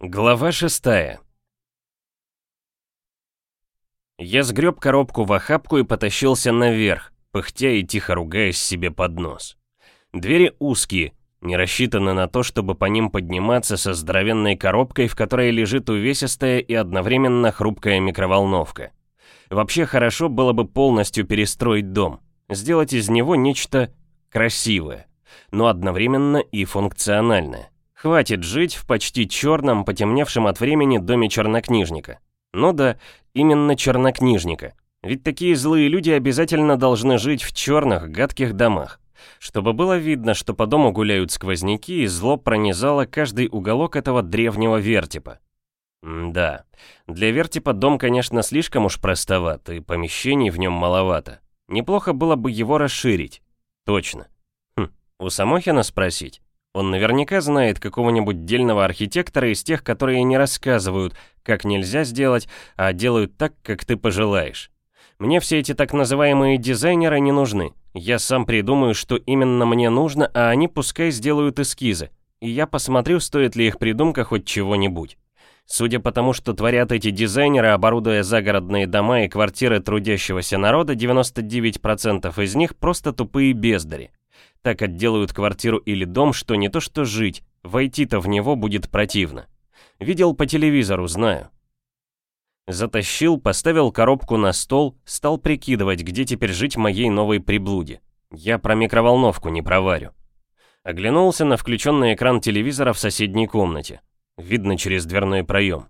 Глава шестая. Я сгреб коробку в охапку и потащился наверх, пыхтя и тихо ругаясь себе под нос. Двери узкие, не рассчитаны на то, чтобы по ним подниматься со здоровенной коробкой, в которой лежит увесистая и одновременно хрупкая микроволновка. Вообще хорошо было бы полностью перестроить дом, сделать из него нечто красивое, но одновременно и функциональное. Хватит жить в почти черном, потемневшем от времени доме чернокнижника. Ну да, именно чернокнижника. Ведь такие злые люди обязательно должны жить в черных, гадких домах. Чтобы было видно, что по дому гуляют сквозняки, и зло пронизало каждый уголок этого древнего вертипа. М да, для вертипа дом, конечно, слишком уж простоват, и помещений в нем маловато. Неплохо было бы его расширить. Точно. Хм, у Самохина спросить? Он наверняка знает какого-нибудь дельного архитектора из тех, которые не рассказывают, как нельзя сделать, а делают так, как ты пожелаешь. Мне все эти так называемые дизайнеры не нужны. Я сам придумаю, что именно мне нужно, а они пускай сделают эскизы. И я посмотрю, стоит ли их придумка хоть чего-нибудь. Судя по тому, что творят эти дизайнеры, оборудуя загородные дома и квартиры трудящегося народа, 99% из них просто тупые бездари так отделают квартиру или дом, что не то что жить, войти-то в него будет противно. Видел по телевизору, знаю. Затащил, поставил коробку на стол, стал прикидывать, где теперь жить моей новой приблуде. Я про микроволновку не проварю. Оглянулся на включенный экран телевизора в соседней комнате. Видно через дверной проем.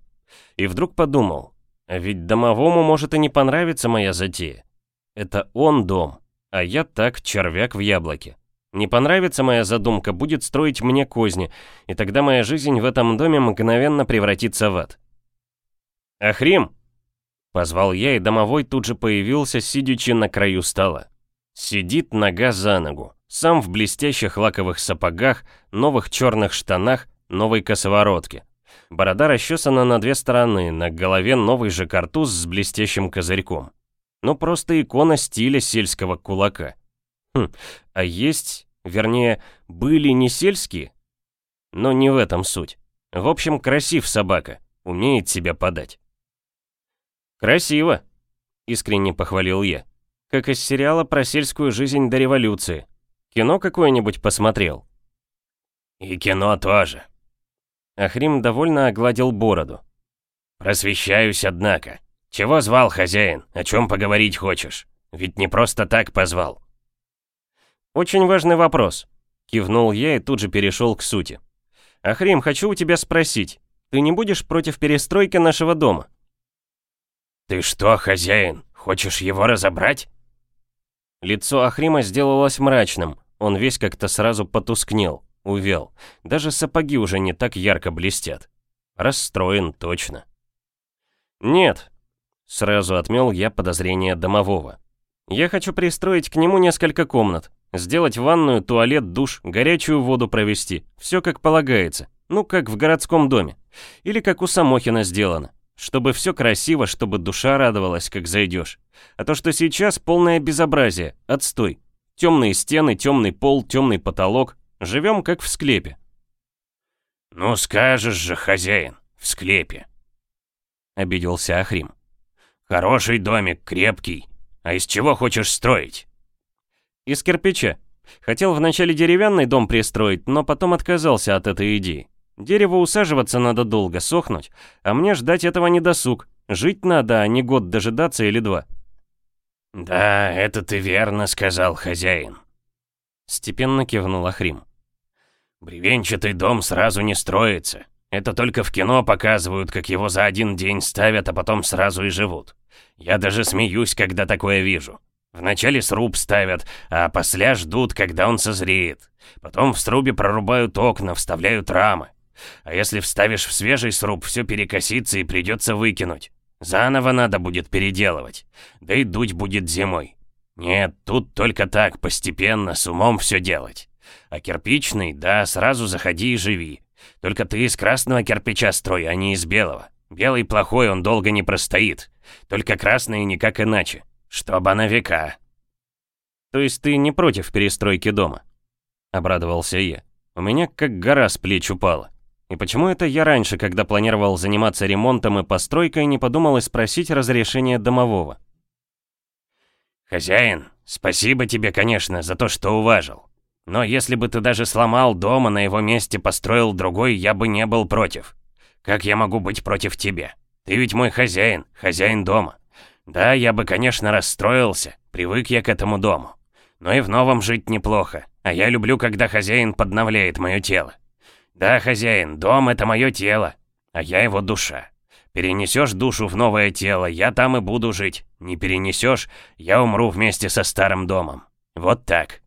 И вдруг подумал, а ведь домовому может и не понравиться моя затея. Это он дом, а я так, червяк в яблоке. Не понравится моя задумка, будет строить мне козни, и тогда моя жизнь в этом доме мгновенно превратится в ад. «Ахрим!» Позвал я, и домовой тут же появился, сидячи на краю стола. Сидит нога за ногу, сам в блестящих лаковых сапогах, новых черных штанах, новой косоворотке. Борода расчесана на две стороны, на голове новый же картуз с блестящим козырьком. Ну просто икона стиля сельского кулака. Хм, а есть, вернее, были не сельские? Но не в этом суть. В общем, красив собака, умеет себя подать. «Красиво», — искренне похвалил я. «Как из сериала про сельскую жизнь до революции. Кино какое-нибудь посмотрел?» «И кино тоже». Ахрим довольно огладил бороду. «Просвещаюсь, однако. Чего звал хозяин? О чем поговорить хочешь? Ведь не просто так позвал». «Очень важный вопрос», — кивнул я и тут же перешел к сути. «Ахрим, хочу у тебя спросить, ты не будешь против перестройки нашего дома?» «Ты что, хозяин, хочешь его разобрать?» Лицо Ахрима сделалось мрачным, он весь как-то сразу потускнел, увел. Даже сапоги уже не так ярко блестят. Расстроен точно. «Нет», — сразу отмел я подозрение домового. «Я хочу пристроить к нему несколько комнат. Сделать ванную, туалет, душ, горячую воду провести. Все как полагается. Ну, как в городском доме. Или как у Самохина сделано. Чтобы все красиво, чтобы душа радовалась, как зайдешь. А то, что сейчас, полное безобразие, отстой. Темные стены, темный пол, темный потолок. Живем как в склепе. «Ну скажешь же, хозяин, в склепе!» Обиделся Ахрим. «Хороший домик, крепкий. А из чего хочешь строить?» Из кирпича. Хотел вначале деревянный дом пристроить, но потом отказался от этой идеи. Дерево усаживаться надо долго, сохнуть, а мне ждать этого не досуг. Жить надо, а не год дожидаться или два. «Да, это ты верно сказал, хозяин», — степенно кивнул Ахрим. «Бревенчатый дом сразу не строится. Это только в кино показывают, как его за один день ставят, а потом сразу и живут. Я даже смеюсь, когда такое вижу. Вначале сруб ставят, а после ждут, когда он созреет. Потом в срубе прорубают окна, вставляют рамы. А если вставишь в свежий сруб, все перекосится и придется выкинуть. Заново надо будет переделывать. Да и дуть будет зимой. Нет, тут только так, постепенно, с умом все делать. А кирпичный, да, сразу заходи и живи. Только ты из красного кирпича строй, а не из белого. Белый плохой, он долго не простоит. Только красный никак иначе. «Чтобы на века». «То есть ты не против перестройки дома?» Обрадовался я. У меня как гора с плеч упала. И почему это я раньше, когда планировал заниматься ремонтом и постройкой, не подумал и спросить разрешения домового? «Хозяин, спасибо тебе, конечно, за то, что уважил. Но если бы ты даже сломал дом, и на его месте построил другой, я бы не был против. Как я могу быть против тебя? Ты ведь мой хозяин, хозяин дома. Да, я бы, конечно, расстроился, привык я к этому дому. Но и в новом жить неплохо, а я люблю, когда хозяин подновляет мое тело. Да, хозяин, дом — это мое тело, а я его душа. Перенесешь душу в новое тело, я там и буду жить. Не перенесешь, я умру вместе со старым домом. Вот так.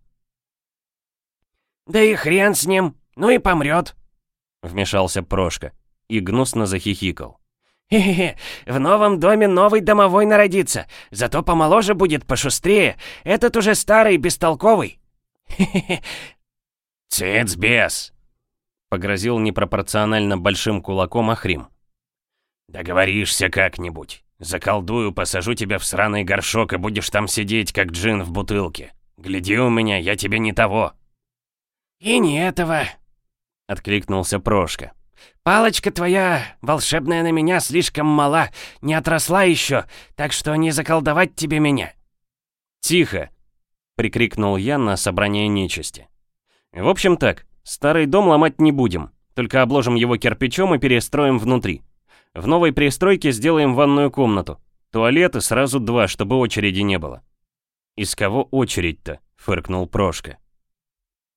«Да и хрен с ним, ну и помрет», — вмешался Прошка и гнусно захихикал. «Хе-хе-хе, в новом доме новый домовой народится, зато помоложе будет, пошустрее. Этот уже старый, бестолковый. Хе-хе-хе». Погрозил непропорционально большим кулаком Ахрим. «Договоришься как-нибудь. Заколдую, посажу тебя в сраный горшок и будешь там сидеть, как джин в бутылке. Гляди у меня, я тебе не того». «И не этого», — откликнулся Прошка. «Палочка твоя, волшебная на меня, слишком мала, не отросла еще, так что не заколдовать тебе меня». «Тихо!» — прикрикнул я на собрание нечисти. «В общем так, старый дом ломать не будем, только обложим его кирпичом и перестроим внутри. В новой пристройке сделаем ванную комнату. Туалеты сразу два, чтобы очереди не было». «Из кого очередь-то?» — фыркнул Прошка.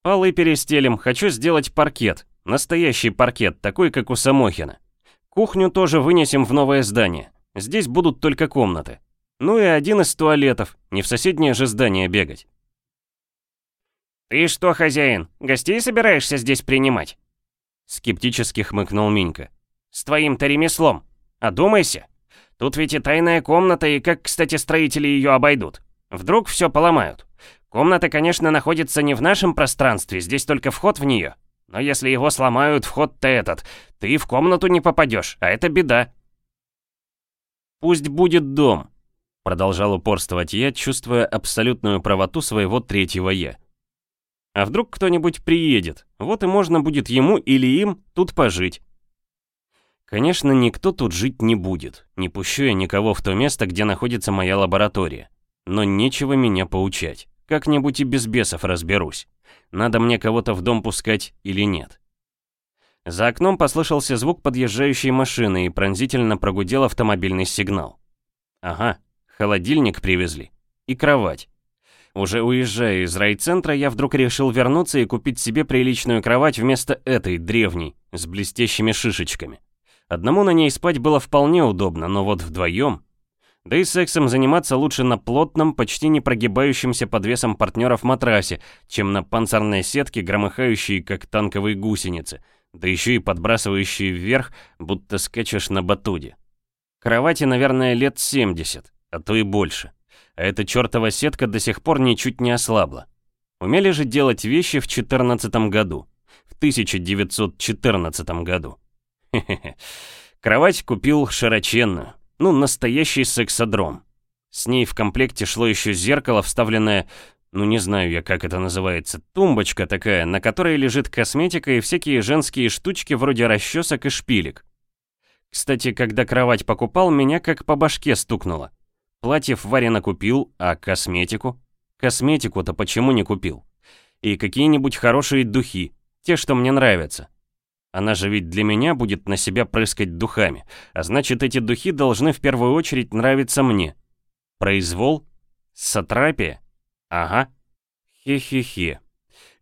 «Полы перестелим, хочу сделать паркет. Настоящий паркет, такой, как у Самохина. Кухню тоже вынесем в новое здание. Здесь будут только комнаты. Ну и один из туалетов, не в соседнее же здание бегать». «Ты что, хозяин, гостей собираешься здесь принимать?» Скептически хмыкнул Минька. «С твоим-то ремеслом. Одумайся. Тут ведь и тайная комната, и как, кстати, строители ее обойдут. Вдруг все поломают. Комната, конечно, находится не в нашем пространстве, здесь только вход в нее. Но если его сломают, вход-то этот, ты в комнату не попадешь, а это беда. Пусть будет дом, продолжал упорствовать я, чувствуя абсолютную правоту своего третьего «я». А вдруг кто-нибудь приедет, вот и можно будет ему или им тут пожить. Конечно, никто тут жить не будет, не пущу я никого в то место, где находится моя лаборатория. Но нечего меня поучать. Как-нибудь и без бесов разберусь. Надо мне кого-то в дом пускать или нет. За окном послышался звук подъезжающей машины и пронзительно прогудел автомобильный сигнал. Ага, холодильник привезли. И кровать. Уже уезжая из райцентра, я вдруг решил вернуться и купить себе приличную кровать вместо этой древней, с блестящими шишечками. Одному на ней спать было вполне удобно, но вот вдвоем да и сексом заниматься лучше на плотном, почти не прогибающемся под весом партнеров матрасе, чем на панцирной сетке, громыхающей, как танковые гусеницы, да еще и подбрасывающие вверх, будто скачешь на батуде. Кровати, наверное, лет 70, а то и больше. А эта чертова сетка до сих пор ничуть не ослабла. Умели же делать вещи в 14 году. В 1914 году. Хе-хе-хе. Кровать купил широченную, ну, настоящий сексодром. С ней в комплекте шло еще зеркало, вставленное, ну не знаю я, как это называется, тумбочка такая, на которой лежит косметика и всякие женские штучки вроде расчесок и шпилек. Кстати, когда кровать покупал, меня как по башке стукнуло. Платьев Варя купил, а косметику? Косметику-то почему не купил? И какие-нибудь хорошие духи, те, что мне нравятся. Она же ведь для меня будет на себя прыскать духами, а значит эти духи должны в первую очередь нравиться мне. Произвол? Сатрапия? Ага. Хе-хе-хе.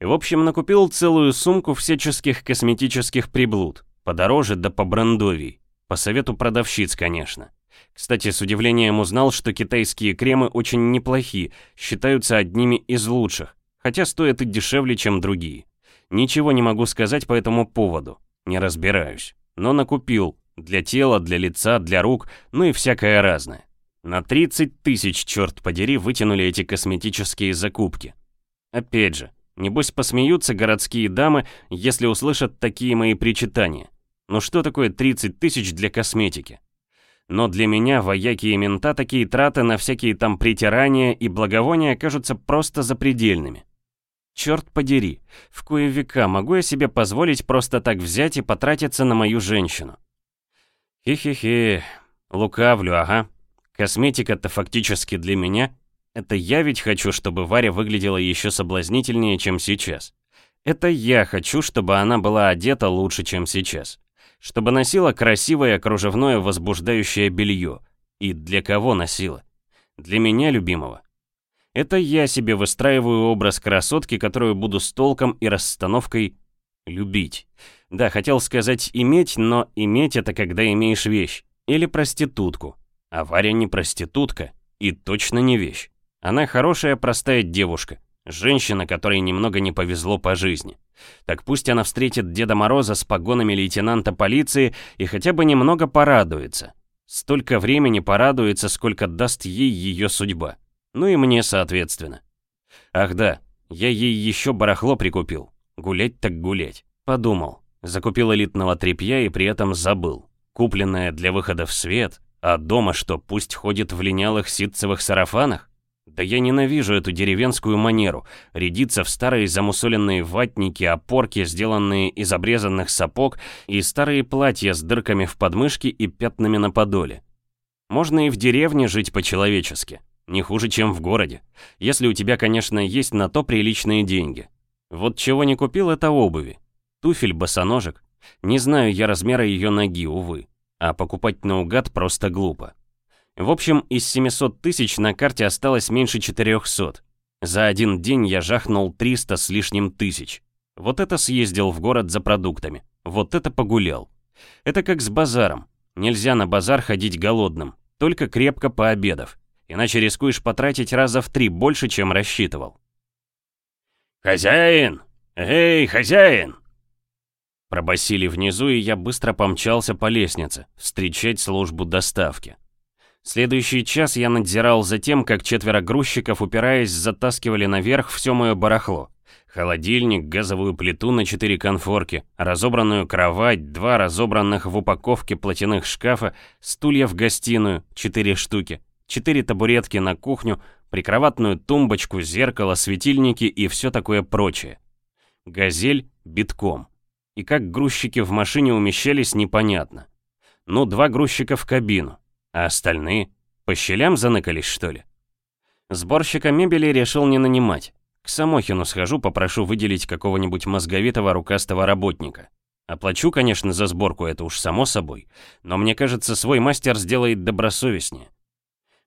В общем, накупил целую сумку всяческих косметических приблуд. Подороже да по брендовей. По совету продавщиц, конечно. Кстати, с удивлением узнал, что китайские кремы очень неплохи, считаются одними из лучших, хотя стоят и дешевле, чем другие. Ничего не могу сказать по этому поводу. Не разбираюсь. Но накупил. Для тела, для лица, для рук, ну и всякое разное. На 30 тысяч, черт подери, вытянули эти косметические закупки. Опять же, небось посмеются городские дамы, если услышат такие мои причитания. Ну что такое 30 тысяч для косметики? Но для меня, вояки и мента, такие траты на всякие там притирания и благовония кажутся просто запредельными. Черт подери, в кое века могу я себе позволить просто так взять и потратиться на мою женщину? Хи-хи-хи, лукавлю, ага. Косметика-то фактически для меня. Это я ведь хочу, чтобы Варя выглядела еще соблазнительнее, чем сейчас. Это я хочу, чтобы она была одета лучше, чем сейчас. Чтобы носила красивое кружевное возбуждающее белье. И для кого носила? Для меня, любимого. Это я себе выстраиваю образ красотки, которую буду с толком и расстановкой любить. Да, хотел сказать иметь, но иметь это когда имеешь вещь. Или проститутку. А Варя не проститутка и точно не вещь. Она хорошая простая девушка. Женщина, которой немного не повезло по жизни. Так пусть она встретит Деда Мороза с погонами лейтенанта полиции и хотя бы немного порадуется. Столько времени порадуется, сколько даст ей ее судьба. Ну и мне, соответственно. Ах да, я ей еще барахло прикупил. Гулять так гулять. Подумал. Закупил элитного тряпья и при этом забыл. Купленное для выхода в свет, а дома что, пусть ходит в линялых ситцевых сарафанах? Да я ненавижу эту деревенскую манеру, рядиться в старые замусоленные ватники, опорки, сделанные из обрезанных сапог, и старые платья с дырками в подмышке и пятнами на подоле. Можно и в деревне жить по-человечески. Не хуже, чем в городе. Если у тебя, конечно, есть на то приличные деньги. Вот чего не купил, это обуви. Туфель, босоножек. Не знаю я размера ее ноги, увы. А покупать наугад просто глупо. В общем, из 700 тысяч на карте осталось меньше 400. За один день я жахнул 300 с лишним тысяч. Вот это съездил в город за продуктами. Вот это погулял. Это как с базаром. Нельзя на базар ходить голодным, только крепко пообедав иначе рискуешь потратить раза в три больше, чем рассчитывал. «Хозяин! Эй, хозяин!» Пробасили внизу, и я быстро помчался по лестнице, встречать службу доставки. Следующий час я надзирал за тем, как четверо грузчиков, упираясь, затаскивали наверх все мое барахло. Холодильник, газовую плиту на четыре конфорки, разобранную кровать, два разобранных в упаковке платяных шкафа, стулья в гостиную, четыре штуки, четыре табуретки на кухню, прикроватную тумбочку, зеркало, светильники и все такое прочее. Газель битком. И как грузчики в машине умещались, непонятно. Ну, два грузчика в кабину, а остальные по щелям заныкались, что ли? Сборщика мебели решил не нанимать. К Самохину схожу, попрошу выделить какого-нибудь мозговитого рукастого работника. Оплачу, конечно, за сборку, это уж само собой, но мне кажется, свой мастер сделает добросовестнее.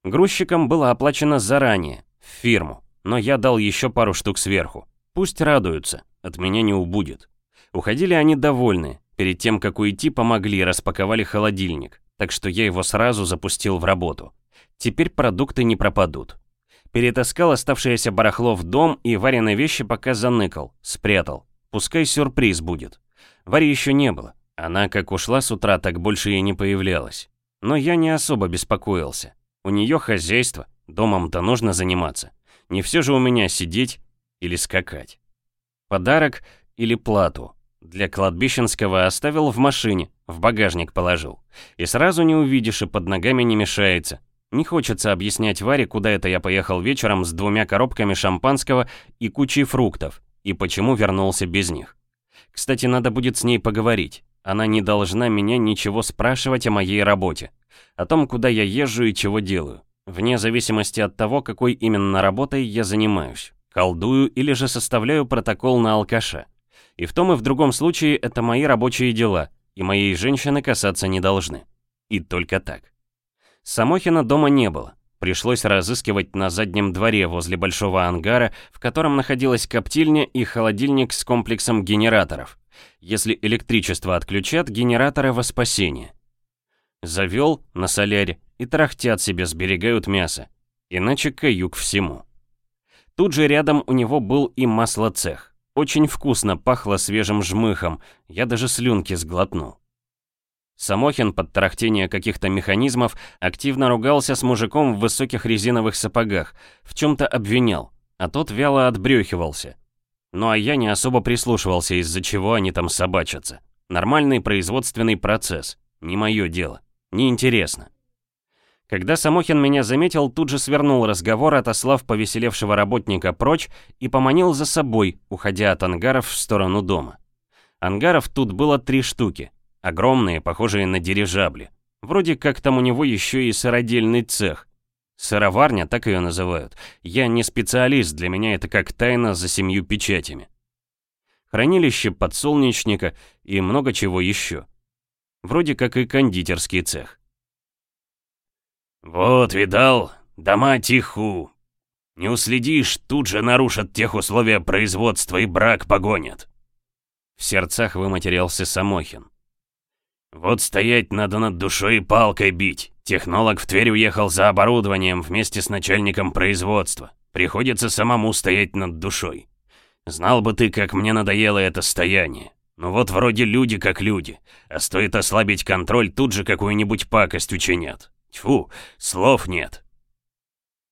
Грузчикам было оплачено заранее, в фирму, но я дал еще пару штук сверху. Пусть радуются, от меня не убудет. Уходили они довольны, перед тем, как уйти, помогли, распаковали холодильник, так что я его сразу запустил в работу. Теперь продукты не пропадут. Перетаскал оставшееся барахло в дом и Варены вещи пока заныкал, спрятал. Пускай сюрприз будет. Вари еще не было. Она как ушла с утра, так больше и не появлялась. Но я не особо беспокоился. У нее хозяйство, домом-то нужно заниматься. Не все же у меня сидеть или скакать. Подарок или плату для кладбищенского оставил в машине, в багажник положил. И сразу не увидишь, и под ногами не мешается. Не хочется объяснять Варе, куда это я поехал вечером с двумя коробками шампанского и кучей фруктов, и почему вернулся без них. Кстати, надо будет с ней поговорить. Она не должна меня ничего спрашивать о моей работе о том, куда я езжу и чего делаю, вне зависимости от того, какой именно работой я занимаюсь, колдую или же составляю протокол на алкаша. И в том и в другом случае это мои рабочие дела, и моей женщины касаться не должны. И только так. Самохина дома не было. Пришлось разыскивать на заднем дворе возле большого ангара, в котором находилась коптильня и холодильник с комплексом генераторов. Если электричество отключат, генераторы во спасение. Завел на соляре и трахтят себе, сберегают мясо. Иначе каюк всему. Тут же рядом у него был и маслоцех. Очень вкусно пахло свежим жмыхом, я даже слюнки сглотнул. Самохин под тарахтение каких-то механизмов активно ругался с мужиком в высоких резиновых сапогах, в чем-то обвинял, а тот вяло отбрехивался. Ну а я не особо прислушивался, из-за чего они там собачатся. Нормальный производственный процесс, не мое дело. Неинтересно. Когда Самохин меня заметил, тут же свернул разговор, отослав повеселевшего работника прочь и поманил за собой, уходя от ангаров в сторону дома. Ангаров тут было три штуки, огромные, похожие на дирижабли. Вроде как там у него еще и сыродельный цех. Сыроварня, так ее называют. Я не специалист, для меня это как тайна за семью печатями. Хранилище подсолнечника и много чего еще. Вроде как и кондитерский цех. «Вот, видал, дома тиху. Не уследишь, тут же нарушат тех условия производства и брак погонят». В сердцах выматерился Самохин. «Вот стоять надо над душой и палкой бить. Технолог в Тверь уехал за оборудованием вместе с начальником производства. Приходится самому стоять над душой. Знал бы ты, как мне надоело это стояние. Ну вот вроде люди как люди, а стоит ослабить контроль, тут же какую-нибудь пакость учинят. Тьфу, слов нет.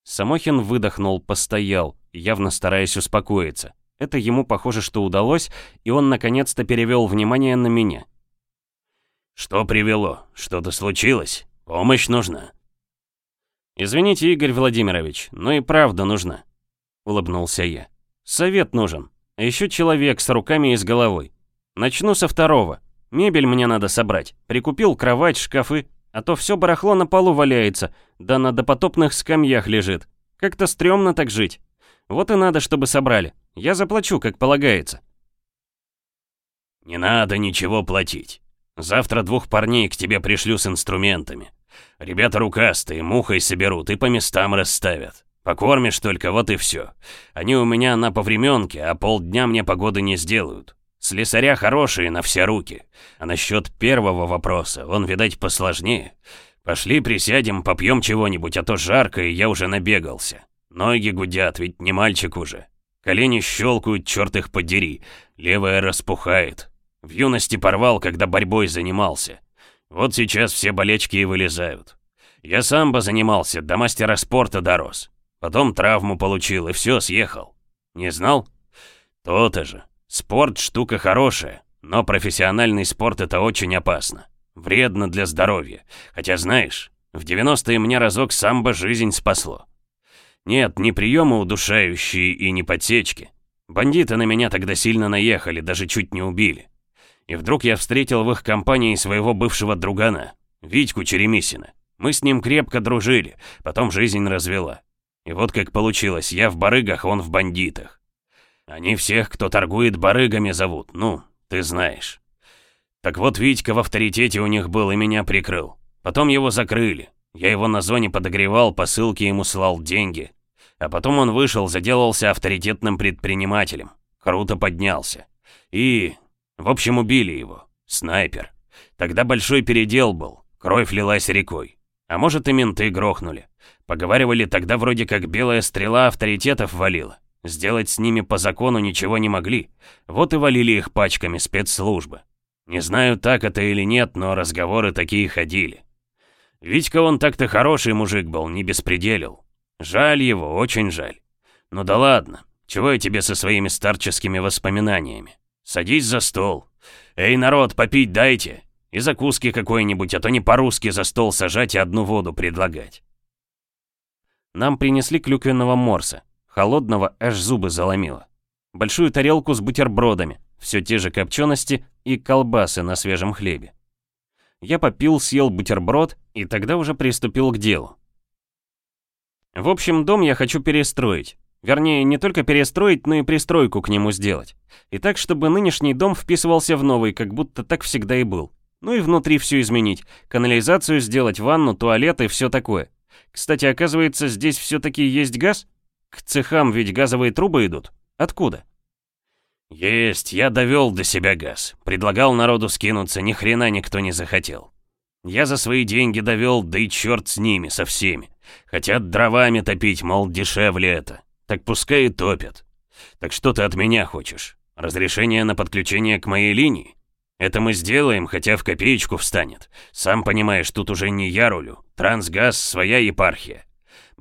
Самохин выдохнул, постоял, явно стараясь успокоиться. Это ему, похоже, что удалось, и он наконец-то перевел внимание на меня. «Что привело? Что-то случилось? Помощь нужна?» «Извините, Игорь Владимирович, но и правда нужна», — улыбнулся я. «Совет нужен, а еще человек с руками и с головой. Начну со второго. Мебель мне надо собрать. Прикупил кровать, шкафы, а то все барахло на полу валяется, да на допотопных скамьях лежит. Как-то стрёмно так жить. Вот и надо, чтобы собрали. Я заплачу, как полагается. Не надо ничего платить. Завтра двух парней к тебе пришлю с инструментами. Ребята рукастые, мухой соберут и по местам расставят. Покормишь только, вот и все. Они у меня на повременке, а полдня мне погоды не сделают. Слесаря хорошие на все руки. А насчет первого вопроса, он, видать, посложнее. Пошли присядем, попьем чего-нибудь, а то жарко, и я уже набегался. Ноги гудят, ведь не мальчик уже. Колени щелкают, черт их подери. Левая распухает. В юности порвал, когда борьбой занимался. Вот сейчас все болечки и вылезают. Я самбо занимался, до мастера спорта дорос. Потом травму получил и все, съехал. Не знал? То-то же. Спорт штука хорошая, но профессиональный спорт это очень опасно. Вредно для здоровья. Хотя знаешь, в 90-е мне разок самбо жизнь спасло. Нет, не приемы удушающие и не подсечки. Бандиты на меня тогда сильно наехали, даже чуть не убили. И вдруг я встретил в их компании своего бывшего другана, Витьку Черемисина. Мы с ним крепко дружили, потом жизнь развела. И вот как получилось, я в барыгах, он в бандитах. Они всех, кто торгует барыгами, зовут, ну, ты знаешь. Так вот, Витька в авторитете у них был и меня прикрыл. Потом его закрыли. Я его на зоне подогревал, посылки ему слал деньги. А потом он вышел, заделался авторитетным предпринимателем. Круто поднялся. И... В общем, убили его. Снайпер. Тогда большой передел был. Кровь лилась рекой. А может и менты грохнули. Поговаривали, тогда вроде как белая стрела авторитетов валила. Сделать с ними по закону ничего не могли. Вот и валили их пачками спецслужбы. Не знаю, так это или нет, но разговоры такие ходили. Витька он так-то хороший мужик был, не беспределил. Жаль его, очень жаль. Ну да ладно, чего я тебе со своими старческими воспоминаниями? Садись за стол. Эй, народ, попить дайте. И закуски какой-нибудь, а то не по-русски за стол сажать и одну воду предлагать. Нам принесли клюквенного морса. Холодного аж зубы заломило. Большую тарелку с бутербродами, все те же копчености и колбасы на свежем хлебе. Я попил, съел бутерброд и тогда уже приступил к делу. В общем, дом я хочу перестроить. Вернее, не только перестроить, но и пристройку к нему сделать. И так, чтобы нынешний дом вписывался в новый, как будто так всегда и был. Ну и внутри все изменить. Канализацию сделать, ванну, туалет и все такое. Кстати, оказывается, здесь все-таки есть газ? К цехам ведь газовые трубы идут. Откуда? Есть, я довел до себя газ. Предлагал народу скинуться, ни хрена никто не захотел. Я за свои деньги довел, да и черт с ними, со всеми. Хотят дровами топить, мол, дешевле это. Так пускай и топят. Так что ты от меня хочешь? Разрешение на подключение к моей линии? Это мы сделаем, хотя в копеечку встанет. Сам понимаешь, тут уже не я рулю. Трансгаз — своя епархия.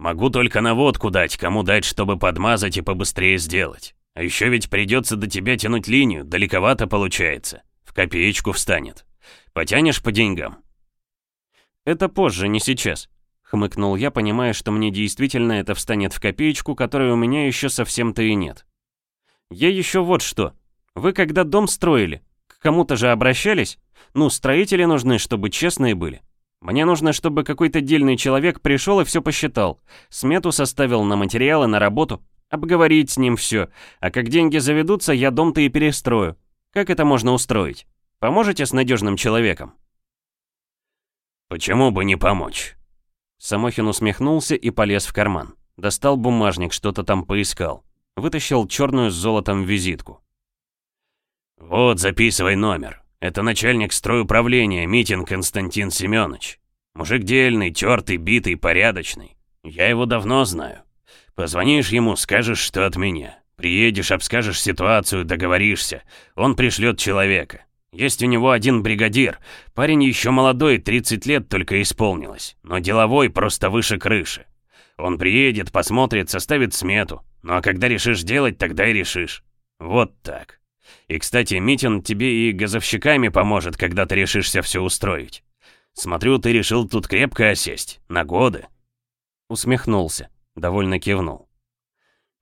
Могу только наводку дать, кому дать, чтобы подмазать и побыстрее сделать. А еще ведь придется до тебя тянуть линию, далековато получается. В копеечку встанет. Потянешь по деньгам? Это позже, не сейчас. Хмыкнул я, понимая, что мне действительно это встанет в копеечку, которой у меня еще совсем-то и нет. Я еще вот что. Вы когда дом строили, к кому-то же обращались? Ну, строители нужны, чтобы честные были. Мне нужно, чтобы какой-то дельный человек пришел и все посчитал. Смету составил на материалы, на работу. Обговорить с ним все. А как деньги заведутся, я дом-то и перестрою. Как это можно устроить? Поможете с надежным человеком? Почему бы не помочь? Самохин усмехнулся и полез в карман. Достал бумажник, что-то там поискал. Вытащил черную с золотом визитку. «Вот, записывай номер. Это начальник стройуправления, Митин Константин Семенович. Мужик дельный, тертый, битый, порядочный. Я его давно знаю. Позвонишь ему, скажешь, что от меня. Приедешь, обскажешь ситуацию, договоришься. Он пришлет человека. Есть у него один бригадир. Парень еще молодой, 30 лет только исполнилось. Но деловой просто выше крыши. Он приедет, посмотрит, составит смету. Ну а когда решишь делать, тогда и решишь. Вот так. И, кстати, Митин тебе и газовщиками поможет, когда ты решишься все устроить. Смотрю, ты решил тут крепко осесть. На годы. Усмехнулся, довольно кивнул.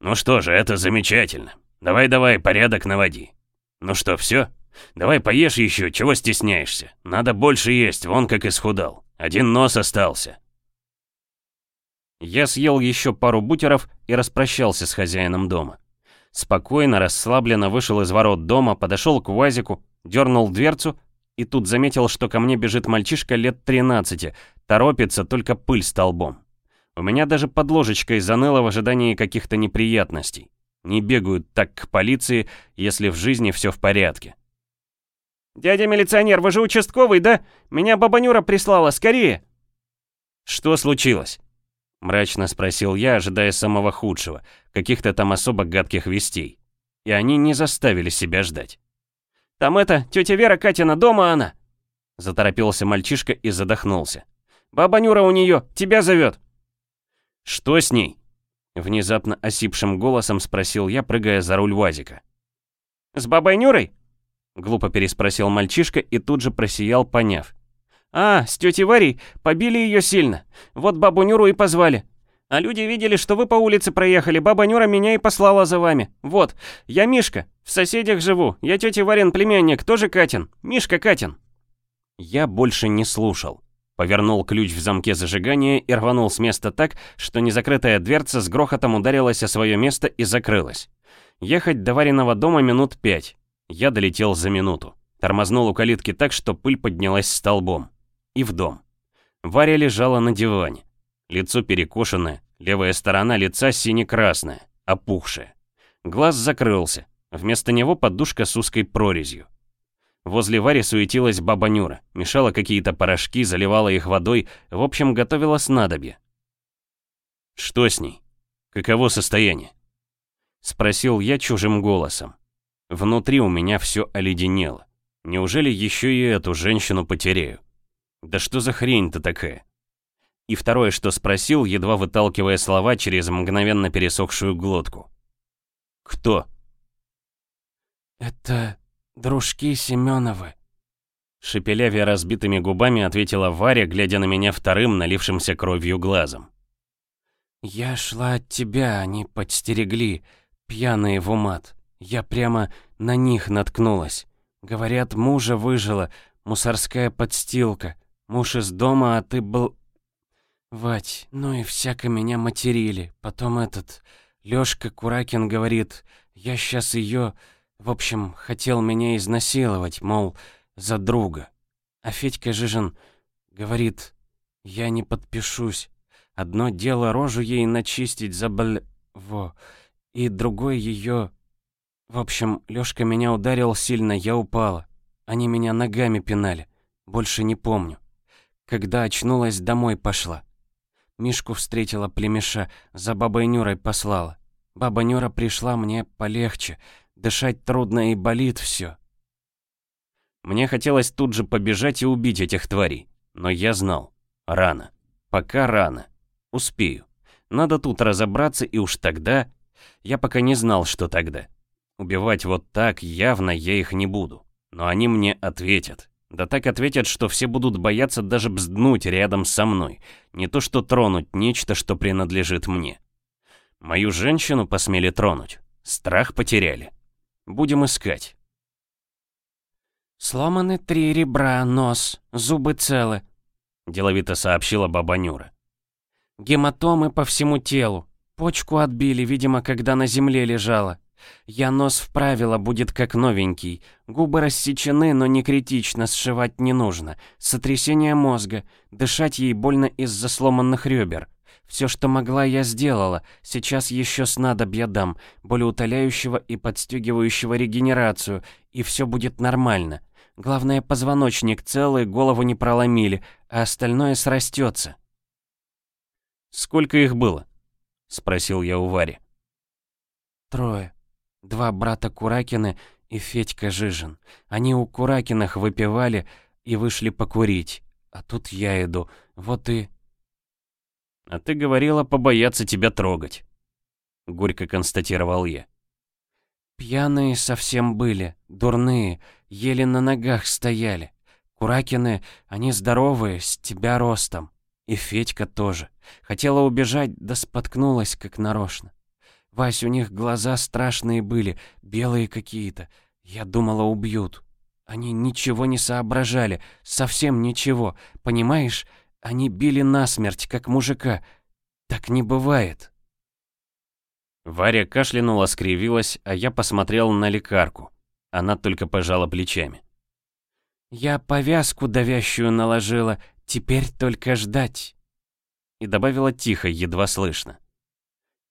Ну что же, это замечательно. Давай-давай, порядок наводи. Ну что, все? Давай поешь еще, чего стесняешься? Надо больше есть, вон как исхудал. Один нос остался. Я съел еще пару бутеров и распрощался с хозяином дома. Спокойно, расслабленно вышел из ворот дома, подошел к УАЗику, дернул дверцу и тут заметил, что ко мне бежит мальчишка лет 13, торопится, только пыль столбом. У меня даже под ложечкой заныло в ожидании каких-то неприятностей. Не бегают так к полиции, если в жизни все в порядке. «Дядя милиционер, вы же участковый, да? Меня баба Нюра прислала, скорее!» «Что случилось?» Мрачно спросил я, ожидая самого худшего, каких-то там особо гадких вестей. И они не заставили себя ждать. «Там это, тетя Вера Катина, дома она!» Заторопился мальчишка и задохнулся. «Баба Нюра у нее, тебя зовет!» «Что с ней?» Внезапно осипшим голосом спросил я, прыгая за руль УАЗика. «С бабой Нюрой?» Глупо переспросил мальчишка и тут же просиял, поняв. «А, с тетей Варей побили ее сильно. Вот бабу Нюру и позвали. А люди видели, что вы по улице проехали, баба Нюра меня и послала за вами. Вот, я Мишка, в соседях живу, я тетя Варин племянник, тоже Катин. Мишка Катин». Я больше не слушал. Повернул ключ в замке зажигания и рванул с места так, что незакрытая дверца с грохотом ударилась о свое место и закрылась. Ехать до Вариного дома минут пять. Я долетел за минуту. Тормознул у калитки так, что пыль поднялась столбом. И в дом. Варя лежала на диване. Лицо перекошенное, левая сторона лица сине-красная, опухшая. Глаз закрылся. Вместо него подушка с узкой прорезью. Возле Вари суетилась баба Нюра, мешала какие-то порошки, заливала их водой, в общем, готовила снадобье. «Что с ней? Каково состояние?» Спросил я чужим голосом. Внутри у меня все оледенело. Неужели еще и эту женщину потеряю? Да что за хрень-то такая? И второе, что спросил, едва выталкивая слова через мгновенно пересохшую глотку. «Кто?» «Это дружки Семеновы», Шепелявя разбитыми губами, ответила Варя, глядя на меня вторым, налившимся кровью глазом. «Я шла от тебя, они подстерегли, пьяные в умат. Я прямо на них наткнулась. Говорят, мужа выжила, мусорская подстилка. Муж из дома, а ты был... Вать, ну и всяко меня материли. Потом этот... Лёшка Куракин говорит, я сейчас ее, В общем, хотел меня изнасиловать, мол, за друга. А Федька Жижин говорит, я не подпишусь. Одно дело рожу ей начистить за бл... Во. И другое ее в общем, Лёшка меня ударил сильно, я упала. Они меня ногами пинали. Больше не помню. Когда очнулась, домой пошла. Мишку встретила племеша, за бабой Нюрой послала. Баба Нюра пришла, мне полегче. Дышать трудно и болит все. Мне хотелось тут же побежать и убить этих тварей. Но я знал. Рано. Пока рано. Успею. Надо тут разобраться, и уж тогда... Я пока не знал, что тогда. Убивать вот так явно я их не буду. Но они мне ответят. Да так ответят, что все будут бояться даже бзднуть рядом со мной, не то что тронуть нечто, что принадлежит мне. Мою женщину посмели тронуть, страх потеряли. Будем искать. «Сломаны три ребра, нос, зубы целы», — деловито сообщила баба Нюра. «Гематомы по всему телу. Почку отбили, видимо, когда на земле лежала. Я нос вправила, будет как новенький. Губы рассечены, но не критично, сшивать не нужно. Сотрясение мозга. Дышать ей больно из-за сломанных ребер. Все, что могла, я сделала. Сейчас еще снадобья дам, болеутоляющего и подстегивающего регенерацию, и все будет нормально. Главное, позвоночник целый, голову не проломили, а остальное срастется. «Сколько их было?» — спросил я у Вари. «Трое. Два брата Куракины и Федька Жижин. Они у Куракиных выпивали и вышли покурить. А тут я иду. Вот и...» «А ты говорила побояться тебя трогать», — горько констатировал я. «Пьяные совсем были, дурные, еле на ногах стояли. Куракины, они здоровые, с тебя ростом. И Федька тоже. Хотела убежать, да споткнулась, как нарочно. Вась, у них глаза страшные были, белые какие-то. Я думала, убьют. Они ничего не соображали, совсем ничего. Понимаешь, они били насмерть, как мужика. Так не бывает. Варя кашлянула, скривилась, а я посмотрел на лекарку. Она только пожала плечами. «Я повязку давящую наложила, теперь только ждать». И добавила тихо, едва слышно.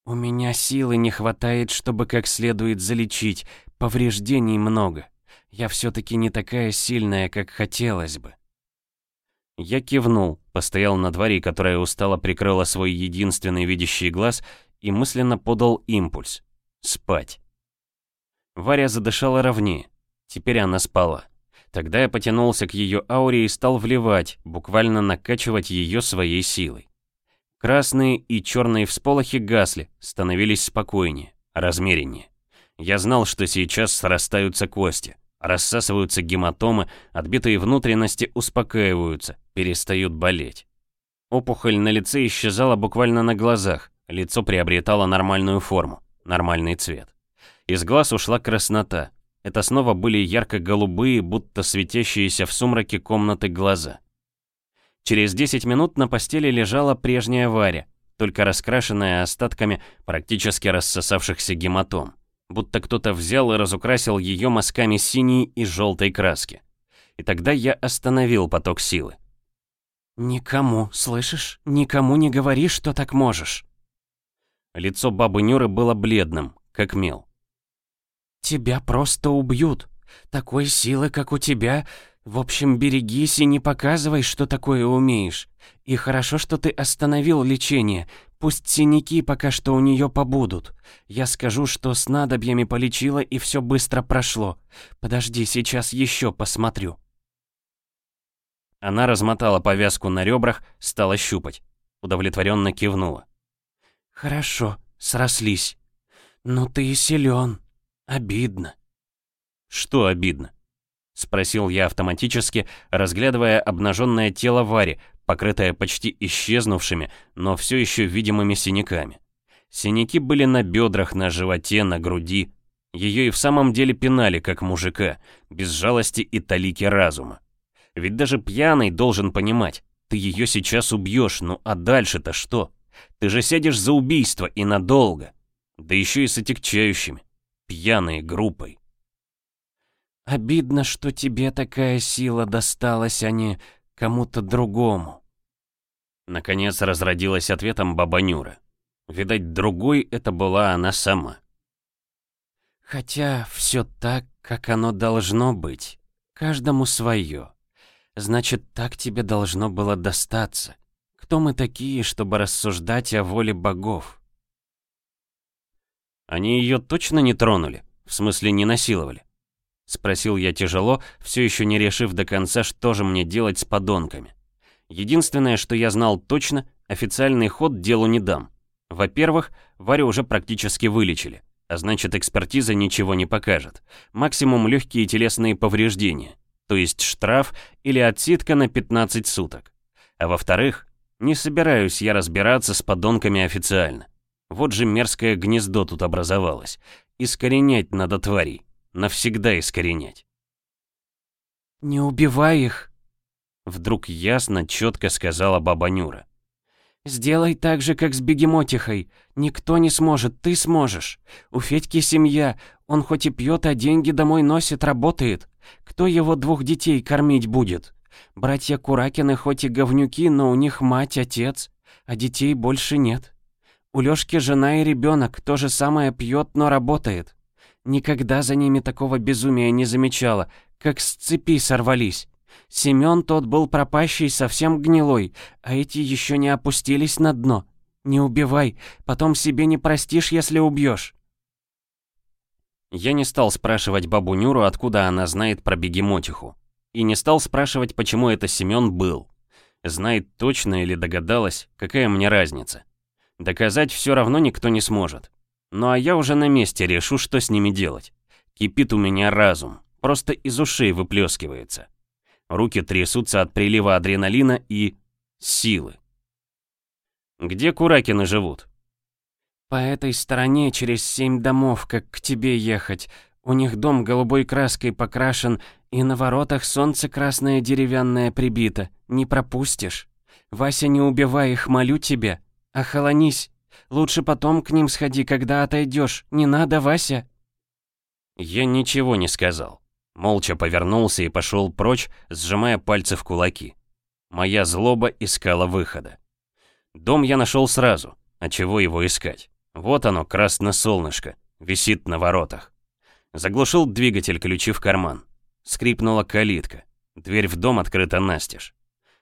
«У меня силы не хватает, чтобы как следует залечить, повреждений много. Я все-таки не такая сильная, как хотелось бы». Я кивнул, постоял на дворе, которая устало прикрыла свой единственный видящий глаз и мысленно подал импульс. Спать. Варя задышала ровнее. Теперь она спала. Тогда я потянулся к ее ауре и стал вливать, буквально накачивать ее своей силой. Красные и черные всполохи гасли, становились спокойнее, размереннее. Я знал, что сейчас срастаются кости, рассасываются гематомы, отбитые внутренности успокаиваются, перестают болеть. Опухоль на лице исчезала буквально на глазах, лицо приобретало нормальную форму, нормальный цвет. Из глаз ушла краснота. Это снова были ярко-голубые, будто светящиеся в сумраке комнаты глаза. Через 10 минут на постели лежала прежняя Варя, только раскрашенная остатками практически рассосавшихся гематом. Будто кто-то взял и разукрасил ее мазками синей и желтой краски. И тогда я остановил поток силы. «Никому, слышишь? Никому не говори, что так можешь!» Лицо бабы Нюры было бледным, как мел. «Тебя просто убьют. Такой силы, как у тебя, в общем, берегись и не показывай, что такое умеешь. И хорошо, что ты остановил лечение. Пусть синяки пока что у нее побудут. Я скажу, что с надобьями полечила и все быстро прошло. Подожди, сейчас еще посмотрю. Она размотала повязку на ребрах, стала щупать. Удовлетворенно кивнула. Хорошо, срослись. Ну ты и силен. Обидно. Что обидно? — спросил я автоматически, разглядывая обнаженное тело Вари, покрытое почти исчезнувшими, но все еще видимыми синяками. Синяки были на бедрах, на животе, на груди. Ее и в самом деле пинали, как мужика, без жалости и талики разума. Ведь даже пьяный должен понимать, ты ее сейчас убьешь, ну а дальше-то что? Ты же сядешь за убийство и надолго. Да еще и с отягчающими. Пьяной группой. Обидно, что тебе такая сила досталась, а не кому-то другому. Наконец разродилась ответом баба Нюра. Видать, другой это была она сама. Хотя все так, как оно должно быть. Каждому свое. Значит, так тебе должно было достаться. Кто мы такие, чтобы рассуждать о воле богов? Они ее точно не тронули? В смысле, не насиловали? Спросил я тяжело, все еще не решив до конца, что же мне делать с подонками. Единственное, что я знал точно, официальный ход делу не дам. Во-первых, Варю уже практически вылечили, а значит экспертиза ничего не покажет. Максимум легкие телесные повреждения. то есть штраф или отсидка на 15 суток. А во-вторых, не собираюсь я разбираться с подонками официально. Вот же мерзкое гнездо тут образовалось. Искоренять надо тварей. Навсегда искоренять. «Не убивай их!» Вдруг ясно, четко сказала баба Нюра. «Сделай так же, как с бегемотихой. Никто не сможет, ты сможешь. У Федьки семья, он хоть и пьет, а деньги домой носит, работает. Кто его двух детей кормить будет? Братья Куракины хоть и говнюки, но у них мать, отец, а детей больше нет. У Лёшки жена и ребенок, то же самое пьет, но работает. Никогда за ними такого безумия не замечала, как с цепи сорвались. Семён тот был пропащий, совсем гнилой, а эти еще не опустились на дно. Не убивай, потом себе не простишь, если убьешь. Я не стал спрашивать бабу Нюру, откуда она знает про бегемотиху. И не стал спрашивать, почему это Семён был. Знает точно или догадалась, какая мне разница. Доказать все равно никто не сможет. Ну а я уже на месте решу, что с ними делать. Кипит у меня разум, просто из ушей выплескивается. Руки трясутся от прилива адреналина и... силы. Где Куракины живут? По этой стороне через семь домов, как к тебе ехать. У них дом голубой краской покрашен, и на воротах солнце красное деревянное прибито. Не пропустишь. Вася, не убивай их, молю тебя. Охолонись. Лучше потом к ним сходи, когда отойдешь. Не надо, Вася. Я ничего не сказал. Молча повернулся и пошел прочь, сжимая пальцы в кулаки. Моя злоба искала выхода. Дом я нашел сразу, а чего его искать? Вот оно, красное солнышко, висит на воротах. Заглушил двигатель, ключи в карман. Скрипнула калитка. Дверь в дом открыта настежь.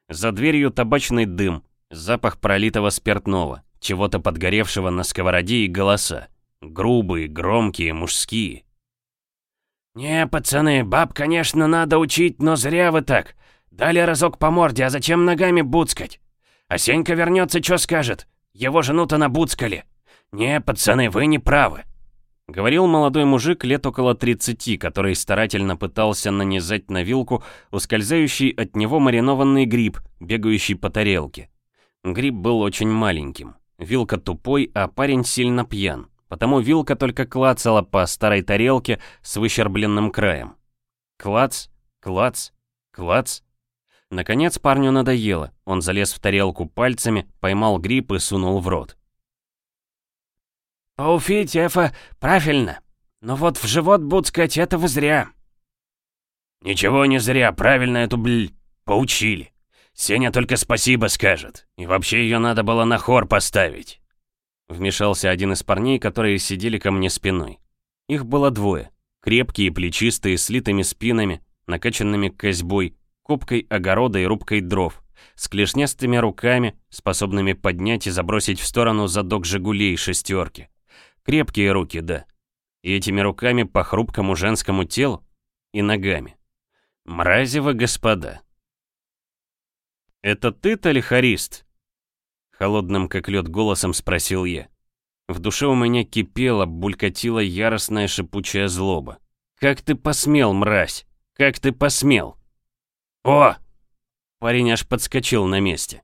За дверью табачный дым, запах пролитого спиртного, чего-то подгоревшего на сковороде и голоса. Грубые, громкие, мужские. «Не, пацаны, баб, конечно, надо учить, но зря вы так. Дали разок по морде, а зачем ногами буцкать? А Сенька вернется, что скажет? Его жену-то набуцкали. «Не, пацаны, вы не правы», — говорил молодой мужик лет около 30, который старательно пытался нанизать на вилку ускользающий от него маринованный гриб, бегающий по тарелке. Гриб был очень маленьким, вилка тупой, а парень сильно пьян, потому вилка только клацала по старой тарелке с выщербленным краем. Клац, клац, клац. Наконец парню надоело, он залез в тарелку пальцами, поймал гриб и сунул в рот. «Пауфить, Эфа, правильно. Но вот в живот буцкать этого зря». «Ничего не зря, правильно эту бль... поучили. Сеня только спасибо скажет. И вообще ее надо было на хор поставить». Вмешался один из парней, которые сидели ко мне спиной. Их было двое. Крепкие, плечистые, с литыми спинами, накачанными козьбой, копкой огорода и рубкой дров, с клешнястыми руками, способными поднять и забросить в сторону задок «Жигулей» шестерки. Крепкие руки, да. И этими руками по хрупкому женскому телу и ногами. Мразево, господа. «Это ты, талихарист?» Холодным, как лед, голосом спросил я. В душе у меня кипела, булькатила яростная шипучая злоба. «Как ты посмел, мразь? Как ты посмел?» «О!» Парень аж подскочил на месте.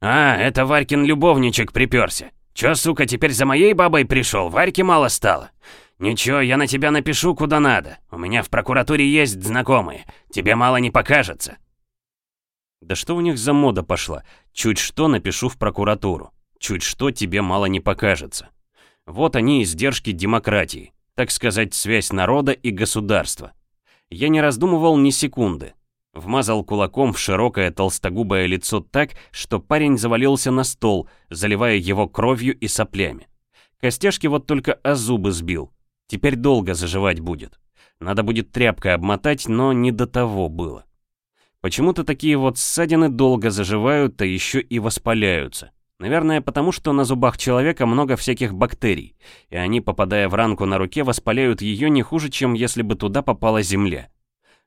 «А, это Варькин любовничек приперся. Чё, сука, теперь за моей бабой пришел? Варьки мало стало? Ничего, я на тебя напишу куда надо. У меня в прокуратуре есть знакомые. Тебе мало не покажется. Да что у них за мода пошла? Чуть что напишу в прокуратуру. Чуть что тебе мало не покажется. Вот они издержки демократии. Так сказать, связь народа и государства. Я не раздумывал ни секунды. Вмазал кулаком в широкое толстогубое лицо так, что парень завалился на стол, заливая его кровью и соплями. Костяшки вот только о зубы сбил. Теперь долго заживать будет. Надо будет тряпкой обмотать, но не до того было. Почему-то такие вот ссадины долго заживают, а еще и воспаляются. Наверное, потому что на зубах человека много всяких бактерий, и они, попадая в ранку на руке, воспаляют ее не хуже, чем если бы туда попала земля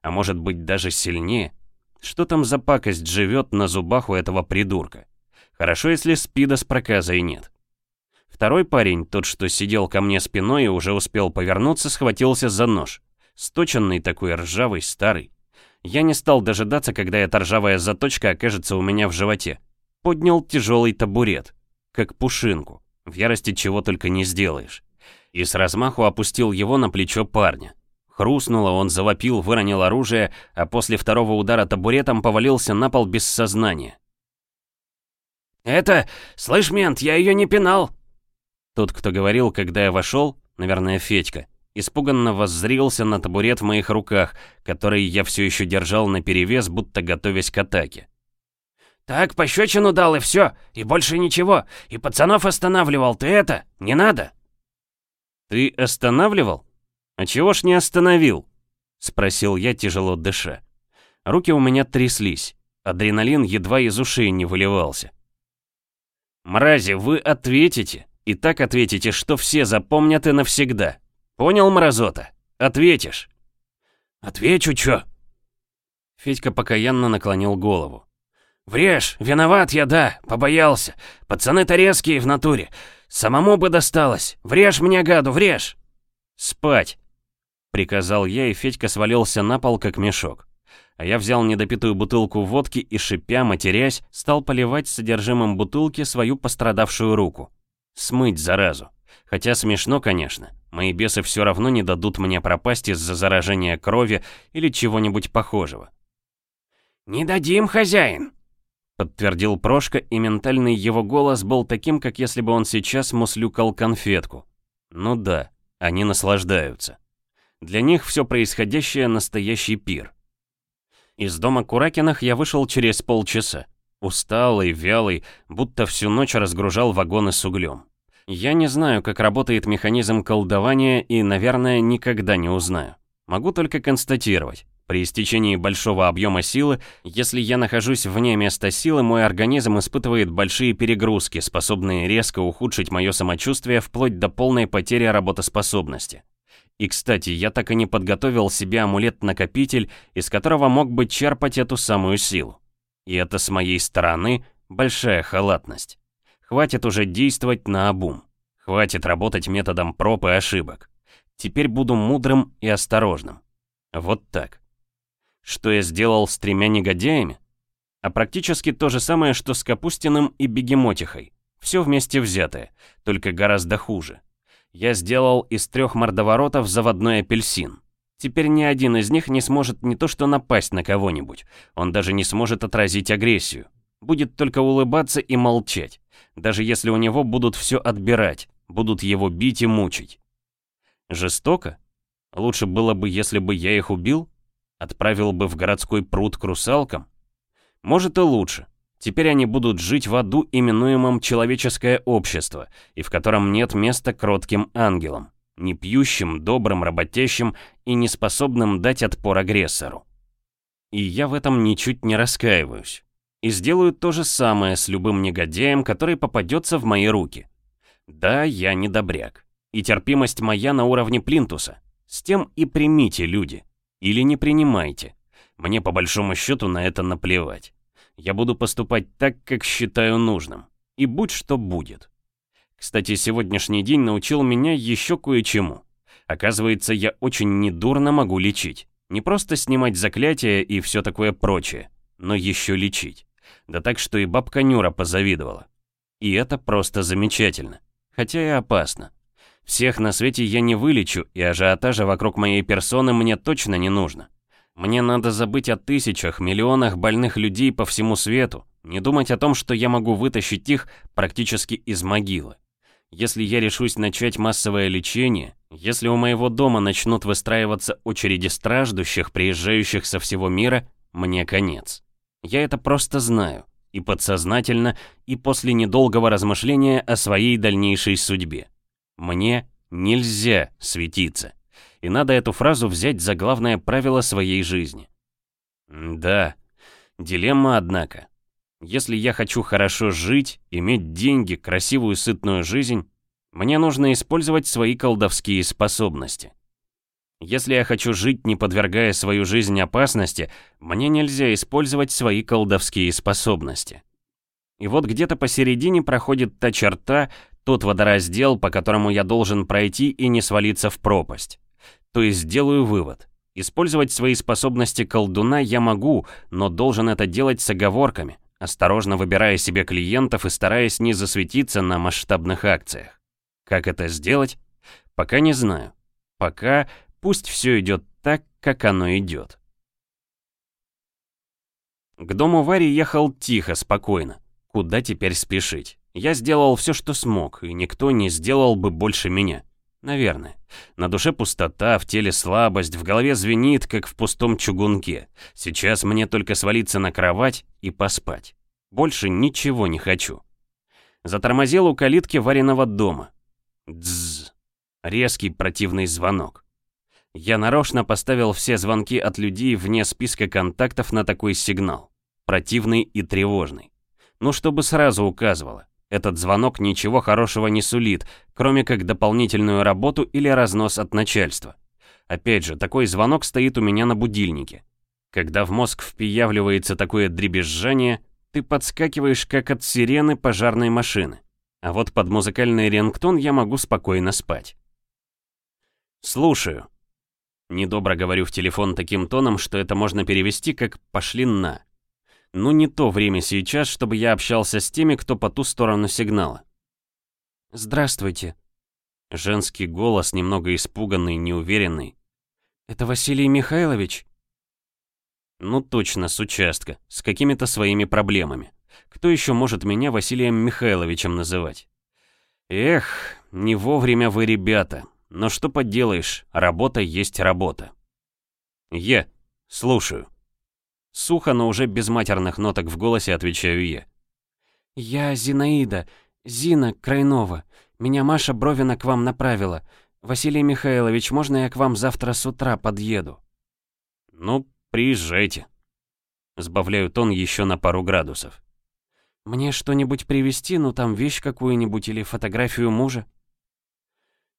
а может быть даже сильнее. Что там за пакость живет на зубах у этого придурка? Хорошо, если спида с проказой нет. Второй парень, тот, что сидел ко мне спиной и уже успел повернуться, схватился за нож. Сточенный такой, ржавый, старый. Я не стал дожидаться, когда эта ржавая заточка окажется у меня в животе. Поднял тяжелый табурет, как пушинку, в ярости чего только не сделаешь. И с размаху опустил его на плечо парня. Хрустнуло, он завопил, выронил оружие, а после второго удара табуретом повалился на пол без сознания. «Это... Слышь, мент, я ее не пинал!» Тот, кто говорил, когда я вошел, наверное, Федька, испуганно воззрился на табурет в моих руках, который я все еще держал наперевес, будто готовясь к атаке. «Так, пощечину дал и все, и больше ничего, и пацанов останавливал, ты это, не надо!» «Ты останавливал? А чего ж не остановил?» — спросил я, тяжело дыша. Руки у меня тряслись, адреналин едва из ушей не выливался. «Мрази, вы ответите, и так ответите, что все запомнят и навсегда. Понял, мразота? Ответишь?» «Отвечу, чё?» Федька покаянно наклонил голову. «Врежь, виноват я, да, побоялся. Пацаны-то резкие в натуре. Самому бы досталось. Врежь мне, гаду, врежь!» «Спать!» — приказал я, и Федька свалился на пол, как мешок а я взял недопитую бутылку водки и, шипя, матерясь, стал поливать содержимым бутылки свою пострадавшую руку. Смыть заразу. Хотя смешно, конечно. Мои бесы все равно не дадут мне пропасть из-за заражения крови или чего-нибудь похожего. «Не дадим, хозяин!» Подтвердил Прошка, и ментальный его голос был таким, как если бы он сейчас муслюкал конфетку. Ну да, они наслаждаются. Для них все происходящее настоящий пир. Из дома Куракиных я вышел через полчаса. Усталый, вялый, будто всю ночь разгружал вагоны с углем. Я не знаю, как работает механизм колдования и, наверное, никогда не узнаю. Могу только констатировать. При истечении большого объема силы, если я нахожусь вне места силы, мой организм испытывает большие перегрузки, способные резко ухудшить мое самочувствие вплоть до полной потери работоспособности. И, кстати, я так и не подготовил себе амулет-накопитель, из которого мог бы черпать эту самую силу. И это с моей стороны большая халатность. Хватит уже действовать на обум. Хватит работать методом проб и ошибок. Теперь буду мудрым и осторожным. Вот так. Что я сделал с тремя негодяями? А практически то же самое, что с Капустиным и Бегемотихой. Все вместе взятое, только гораздо хуже. Я сделал из трех мордоворотов заводной апельсин. Теперь ни один из них не сможет не то что напасть на кого-нибудь, он даже не сможет отразить агрессию. Будет только улыбаться и молчать, даже если у него будут все отбирать, будут его бить и мучить. Жестоко? Лучше было бы, если бы я их убил? Отправил бы в городской пруд к русалкам? Может и лучше. Теперь они будут жить в аду, именуемом человеческое общество, и в котором нет места кротким ангелам, не пьющим, добрым, работящим и неспособным дать отпор агрессору. И я в этом ничуть не раскаиваюсь. И сделаю то же самое с любым негодяем, который попадется в мои руки. Да, я не добряк. И терпимость моя на уровне плинтуса. С тем и примите, люди. Или не принимайте. Мне по большому счету на это наплевать. Я буду поступать так, как считаю нужным. И будь что будет. Кстати, сегодняшний день научил меня еще кое-чему. Оказывается, я очень недурно могу лечить. Не просто снимать заклятия и все такое прочее, но еще лечить. Да так, что и бабка Нюра позавидовала. И это просто замечательно. Хотя и опасно. Всех на свете я не вылечу, и ажиотажа вокруг моей персоны мне точно не нужно. Мне надо забыть о тысячах, миллионах больных людей по всему свету, не думать о том, что я могу вытащить их практически из могилы. Если я решусь начать массовое лечение, если у моего дома начнут выстраиваться очереди страждущих, приезжающих со всего мира, мне конец. Я это просто знаю, и подсознательно, и после недолгого размышления о своей дальнейшей судьбе. Мне нельзя светиться и надо эту фразу взять за главное правило своей жизни. Да, дилемма, однако. Если я хочу хорошо жить, иметь деньги, красивую сытную жизнь, мне нужно использовать свои колдовские способности. Если я хочу жить, не подвергая свою жизнь опасности, мне нельзя использовать свои колдовские способности. И вот где-то посередине проходит та черта, тот водораздел, по которому я должен пройти и не свалиться в пропасть. То есть делаю вывод. Использовать свои способности колдуна я могу, но должен это делать с оговорками, осторожно выбирая себе клиентов и стараясь не засветиться на масштабных акциях. Как это сделать? Пока не знаю. Пока пусть все идет так, как оно идет. К дому Вари ехал тихо, спокойно. Куда теперь спешить? Я сделал все, что смог, и никто не сделал бы больше меня. Наверное. На душе пустота, в теле слабость, в голове звенит, как в пустом чугунке. Сейчас мне только свалиться на кровать и поспать. Больше ничего не хочу. Затормозил у калитки вареного дома. Дзз. Резкий противный звонок. Я нарочно поставил все звонки от людей вне списка контактов на такой сигнал. Противный и тревожный. Ну, чтобы сразу указывало. Этот звонок ничего хорошего не сулит, кроме как дополнительную работу или разнос от начальства. Опять же, такой звонок стоит у меня на будильнике. Когда в мозг впиявливается такое дребезжание, ты подскакиваешь как от сирены пожарной машины. А вот под музыкальный рингтон я могу спокойно спать. «Слушаю». Недобро говорю в телефон таким тоном, что это можно перевести как «пошли на». Ну не то время сейчас, чтобы я общался с теми, кто по ту сторону сигнала. «Здравствуйте». Женский голос, немного испуганный, неуверенный. «Это Василий Михайлович?» Ну точно, с участка, с какими-то своими проблемами. Кто еще может меня Василием Михайловичем называть? Эх, не вовремя вы, ребята. Но что поделаешь, работа есть работа. Я слушаю. Сухо, но уже без матерных ноток в голосе отвечаю я. «Я Зинаида, Зина Крайнова. Меня Маша Бровина к вам направила. Василий Михайлович, можно я к вам завтра с утра подъеду?» «Ну, приезжайте». Сбавляю тон еще на пару градусов. «Мне что-нибудь привезти, ну там вещь какую-нибудь или фотографию мужа?»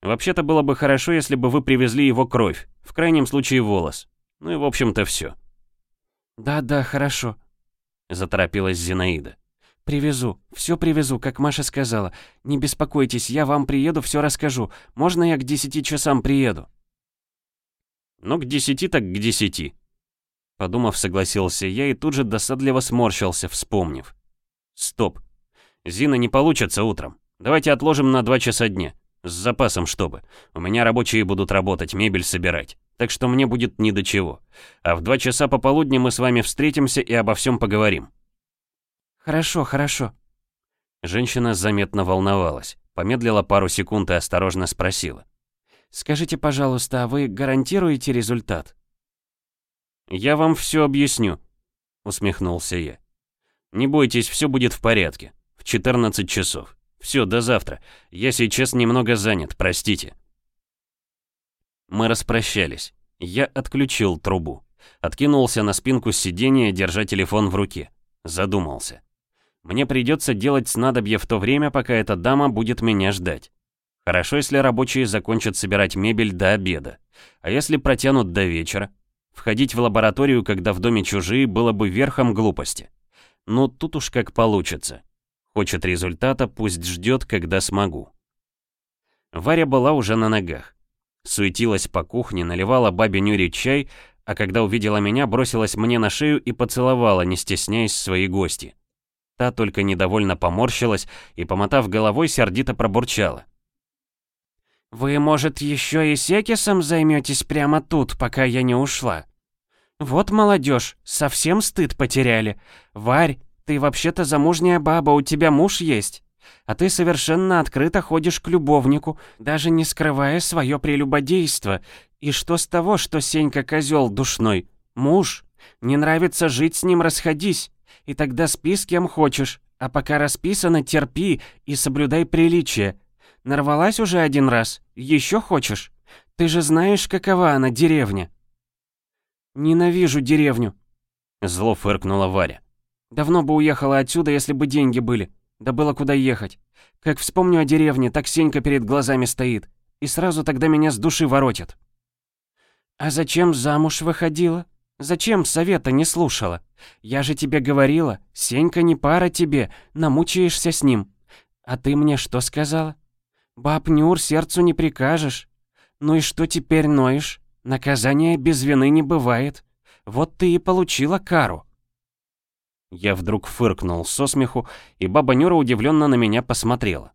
«Вообще-то было бы хорошо, если бы вы привезли его кровь, в крайнем случае волос. Ну и в общем-то все. «Да-да, хорошо», — заторопилась Зинаида. «Привезу, все привезу, как Маша сказала. Не беспокойтесь, я вам приеду, все расскажу. Можно я к десяти часам приеду?» «Ну, к десяти так к десяти», — подумав, согласился я и тут же досадливо сморщился, вспомнив. «Стоп. Зина не получится утром. Давайте отложим на два часа дня. С запасом чтобы. У меня рабочие будут работать, мебель собирать так что мне будет ни до чего. А в два часа пополудни мы с вами встретимся и обо всем поговорим». «Хорошо, хорошо». Женщина заметно волновалась, помедлила пару секунд и осторожно спросила. «Скажите, пожалуйста, а вы гарантируете результат?» «Я вам все объясню», — усмехнулся я. «Не бойтесь, все будет в порядке. В 14 часов. Все, до завтра. Я сейчас немного занят, простите». Мы распрощались. Я отключил трубу. Откинулся на спинку сиденья, держа телефон в руке. Задумался. Мне придется делать снадобье в то время, пока эта дама будет меня ждать. Хорошо, если рабочие закончат собирать мебель до обеда. А если протянут до вечера? Входить в лабораторию, когда в доме чужие, было бы верхом глупости. Но тут уж как получится. Хочет результата, пусть ждет, когда смогу. Варя была уже на ногах. Суетилась по кухне, наливала бабе Нюре чай, а когда увидела меня, бросилась мне на шею и поцеловала, не стесняясь своей гости. Та только недовольно поморщилась и, помотав головой, сердито пробурчала. «Вы, может, еще и секисом займетесь прямо тут, пока я не ушла? Вот молодежь, совсем стыд потеряли. Варь, ты вообще-то замужняя баба, у тебя муж есть. А ты совершенно открыто ходишь к любовнику, даже не скрывая свое прелюбодейство. И что с того, что Сенька козел душной? Муж. Не нравится жить с ним, расходись. И тогда спи с кем хочешь. А пока расписано, терпи и соблюдай приличие. Нарвалась уже один раз. Еще хочешь? Ты же знаешь, какова она, деревня. Ненавижу деревню. Зло фыркнула Варя. Давно бы уехала отсюда, если бы деньги были. Да было куда ехать. Как вспомню о деревне, так Сенька перед глазами стоит. И сразу тогда меня с души воротит. А зачем замуж выходила? Зачем совета не слушала? Я же тебе говорила, Сенька не пара тебе, намучаешься с ним. А ты мне что сказала? Баб Нюр сердцу не прикажешь. Ну и что теперь ноешь? Наказание без вины не бывает. Вот ты и получила кару». Я вдруг фыркнул со смеху, и баба Нюра удивленно на меня посмотрела.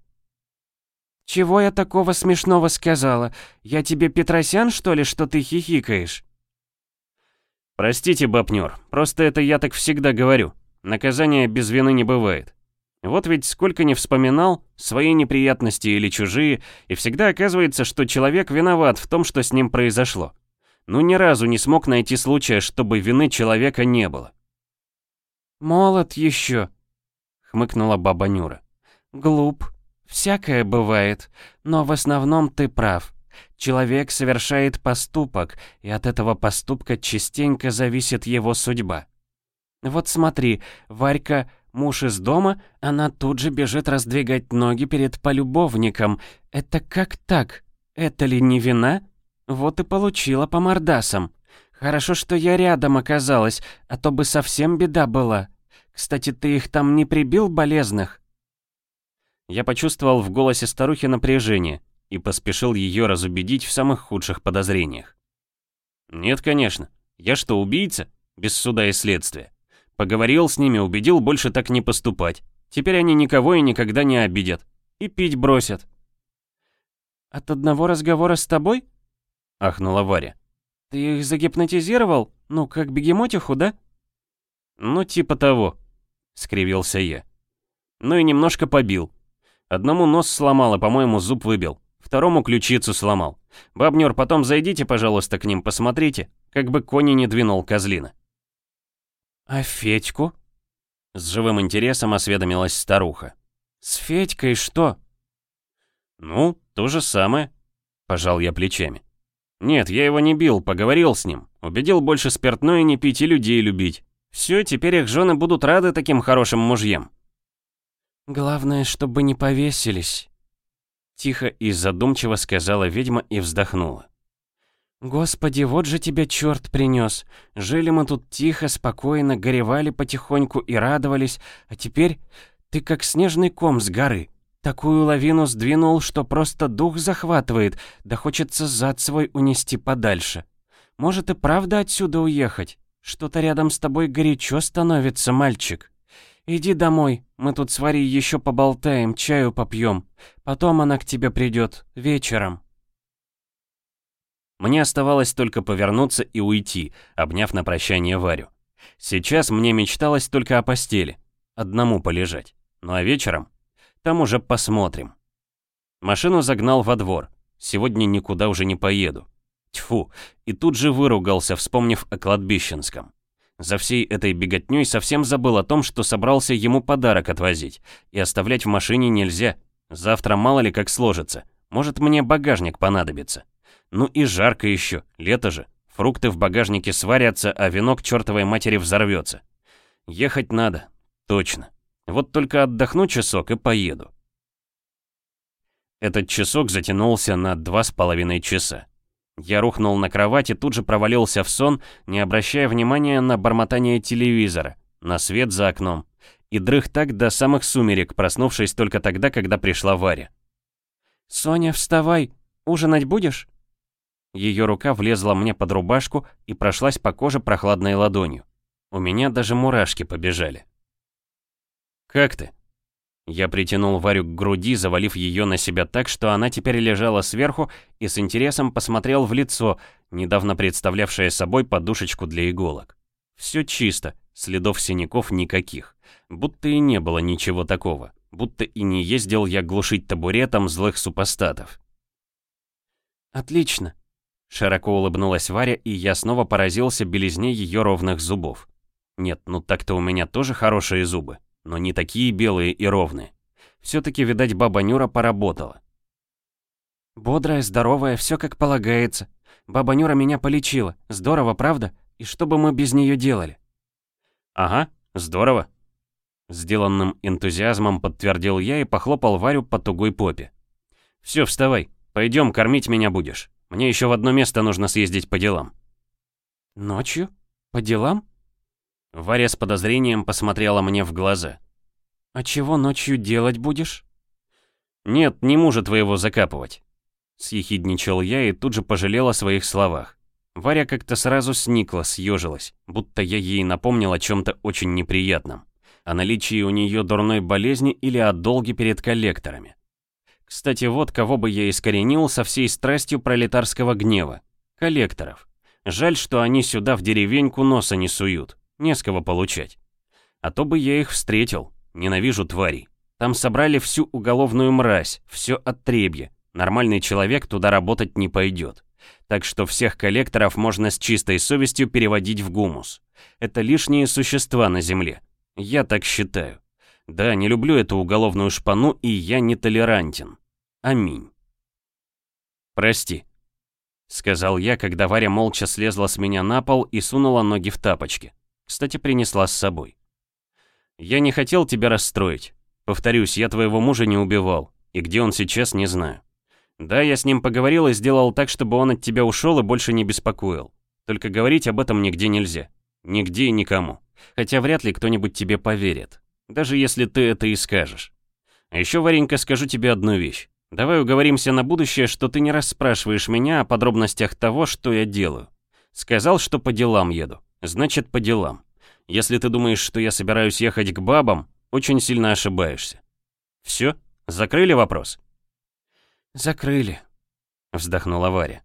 «Чего я такого смешного сказала? Я тебе Петросян, что ли, что ты хихикаешь?» «Простите, баб Нюр, просто это я так всегда говорю. Наказания без вины не бывает. Вот ведь сколько не вспоминал, свои неприятности или чужие, и всегда оказывается, что человек виноват в том, что с ним произошло. Ну ни разу не смог найти случая, чтобы вины человека не было. «Молод еще», — хмыкнула баба Нюра. «Глуп. Всякое бывает, но в основном ты прав. Человек совершает поступок, и от этого поступка частенько зависит его судьба. Вот смотри, Варька Муж из дома, она тут же бежит раздвигать ноги перед полюбовником. Это как так? Это ли не вина? Вот и получила по мордасам. Хорошо, что я рядом оказалась, а то бы совсем беда была. Кстати, ты их там не прибил, болезных?» Я почувствовал в голосе старухи напряжение и поспешил ее разубедить в самых худших подозрениях. «Нет, конечно. Я что, убийца? Без суда и следствия. Поговорил с ними, убедил больше так не поступать. Теперь они никого и никогда не обидят. И пить бросят. «От одного разговора с тобой?» — ахнула Варя. «Ты их загипнотизировал? Ну, как бегемотиху, да?» «Ну, типа того», — скривился я. «Ну и немножко побил. Одному нос сломал, и, по-моему, зуб выбил. Второму ключицу сломал. Бабнёр, потом зайдите, пожалуйста, к ним, посмотрите, как бы кони не двинул козлина». «А Федьку?» С живым интересом осведомилась старуха. «С Федькой что?» «Ну, то же самое», — пожал я плечами. «Нет, я его не бил, поговорил с ним. Убедил больше спиртное не пить и людей любить. Все, теперь их жены будут рады таким хорошим мужьям». «Главное, чтобы не повесились», — тихо и задумчиво сказала ведьма и вздохнула. «Господи, вот же тебя черт принес. Жили мы тут тихо, спокойно, горевали потихоньку и радовались, а теперь ты как снежный ком с горы. Такую лавину сдвинул, что просто дух захватывает, да хочется зад свой унести подальше. Может и правда отсюда уехать? Что-то рядом с тобой горячо становится, мальчик. Иди домой, мы тут с Варей еще поболтаем, чаю попьем. Потом она к тебе придет, вечером». Мне оставалось только повернуться и уйти, обняв на прощание Варю. Сейчас мне мечталось только о постели, одному полежать. Ну а вечером? Там уже посмотрим. Машину загнал во двор. Сегодня никуда уже не поеду. Тьфу, и тут же выругался, вспомнив о кладбищенском. За всей этой беготней совсем забыл о том, что собрался ему подарок отвозить. И оставлять в машине нельзя. Завтра мало ли как сложится. Может мне багажник понадобится. Ну и жарко еще, лето же. Фрукты в багажнике сварятся, а вино к чертовой матери взорвется. Ехать надо, точно. Вот только отдохну часок и поеду. Этот часок затянулся на два с половиной часа. Я рухнул на кровать и тут же провалился в сон, не обращая внимания на бормотание телевизора, на свет за окном, и дрых так до самых сумерек, проснувшись только тогда, когда пришла Варя. «Соня, вставай! Ужинать будешь?» Ее рука влезла мне под рубашку и прошлась по коже прохладной ладонью. У меня даже мурашки побежали. «Как ты?» Я притянул Варю к груди, завалив ее на себя так, что она теперь лежала сверху и с интересом посмотрел в лицо, недавно представлявшее собой подушечку для иголок. Все чисто, следов синяков никаких. Будто и не было ничего такого. Будто и не ездил я глушить табуретом злых супостатов. «Отлично», Широко улыбнулась Варя, и я снова поразился белизне ее ровных зубов. Нет, ну так-то у меня тоже хорошие зубы, но не такие белые и ровные. Все-таки, видать, баба Нюра поработала. Бодрая, здоровая, все как полагается. Баба Нюра меня полечила. Здорово, правда? И что бы мы без нее делали? Ага, здорово. Сделанным энтузиазмом подтвердил я и похлопал Варю по тугой попе. Все, вставай, пойдем, кормить меня будешь. Мне еще в одно место нужно съездить по делам». «Ночью? По делам?» Варя с подозрением посмотрела мне в глаза. «А чего ночью делать будешь?» «Нет, не мужа твоего закапывать», — съехидничал я и тут же пожалел о своих словах. Варя как-то сразу сникла, съежилась, будто я ей напомнил о чем-то очень неприятном. О наличии у нее дурной болезни или о долге перед коллекторами. Кстати, вот кого бы я искоренил со всей страстью пролетарского гнева. Коллекторов. Жаль, что они сюда в деревеньку носа не суют. Не с кого получать. А то бы я их встретил. Ненавижу тварей. Там собрали всю уголовную мразь, все отребье. Нормальный человек туда работать не пойдет. Так что всех коллекторов можно с чистой совестью переводить в гумус. Это лишние существа на земле. Я так считаю. Да, не люблю эту уголовную шпану, и я не толерантен. Аминь. Прости, сказал я, когда Варя молча слезла с меня на пол и сунула ноги в тапочки. Кстати, принесла с собой. Я не хотел тебя расстроить. Повторюсь, я твоего мужа не убивал, и где он сейчас, не знаю. Да, я с ним поговорил и сделал так, чтобы он от тебя ушел и больше не беспокоил. Только говорить об этом нигде нельзя. Нигде и никому. Хотя вряд ли кто-нибудь тебе поверит. Даже если ты это и скажешь. А еще, Варенька, скажу тебе одну вещь. Давай уговоримся на будущее, что ты не расспрашиваешь меня о подробностях того, что я делаю. Сказал, что по делам еду. Значит, по делам. Если ты думаешь, что я собираюсь ехать к бабам, очень сильно ошибаешься. Все? Закрыли вопрос? Закрыли, вздохнула Варя.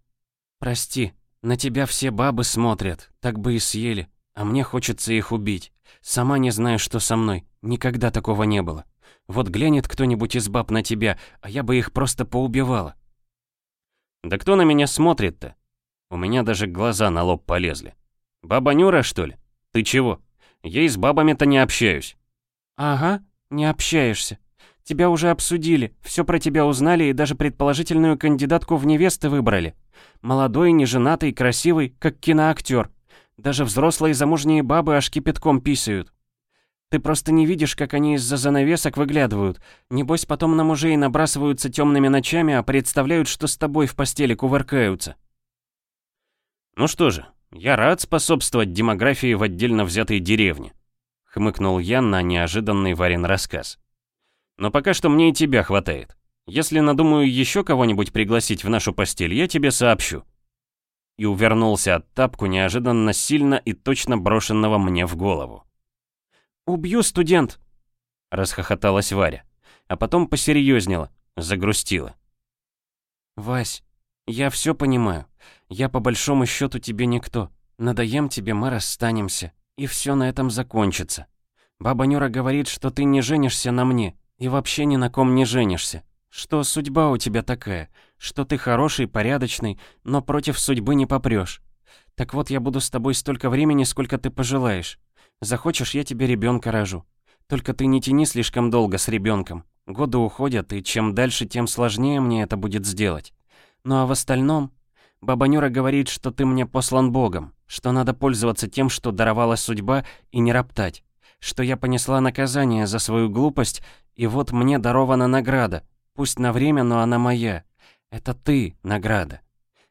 Прости, на тебя все бабы смотрят, так бы и съели, а мне хочется их убить. Сама не знаю, что со мной, никогда такого не было. Вот глянет кто-нибудь из баб на тебя, а я бы их просто поубивала. Да кто на меня смотрит-то? У меня даже глаза на лоб полезли. Баба Нюра, что ли? Ты чего? Я и с бабами-то не общаюсь. Ага, не общаешься. Тебя уже обсудили, все про тебя узнали и даже предположительную кандидатку в невесты выбрали. Молодой, неженатый, красивый, как киноактер. Даже взрослые замужние бабы аж кипятком писают. Ты просто не видишь, как они из-за занавесок выглядывают. Небось, потом на мужей набрасываются темными ночами, а представляют, что с тобой в постели кувыркаются. Ну что же, я рад способствовать демографии в отдельно взятой деревне. Хмыкнул я на неожиданный Варин рассказ. Но пока что мне и тебя хватает. Если надумаю еще кого-нибудь пригласить в нашу постель, я тебе сообщу. И увернулся от тапку неожиданно сильно и точно брошенного мне в голову. «Убью, студент!» Расхохоталась Варя, а потом посерьезнела, загрустила. «Вась, я все понимаю. Я по большому счету тебе никто. Надоем тебе, мы расстанемся. И все на этом закончится. Баба Нюра говорит, что ты не женишься на мне. И вообще ни на ком не женишься. Что судьба у тебя такая. Что ты хороший, порядочный, но против судьбы не попрешь. Так вот, я буду с тобой столько времени, сколько ты пожелаешь. Захочешь, я тебе ребенка рожу. Только ты не тяни слишком долго с ребенком. Годы уходят, и чем дальше, тем сложнее мне это будет сделать. Ну а в остальном... Баба Нюра говорит, что ты мне послан Богом, что надо пользоваться тем, что даровала судьба, и не роптать. Что я понесла наказание за свою глупость, и вот мне дарована награда. Пусть на время, но она моя. Это ты, награда.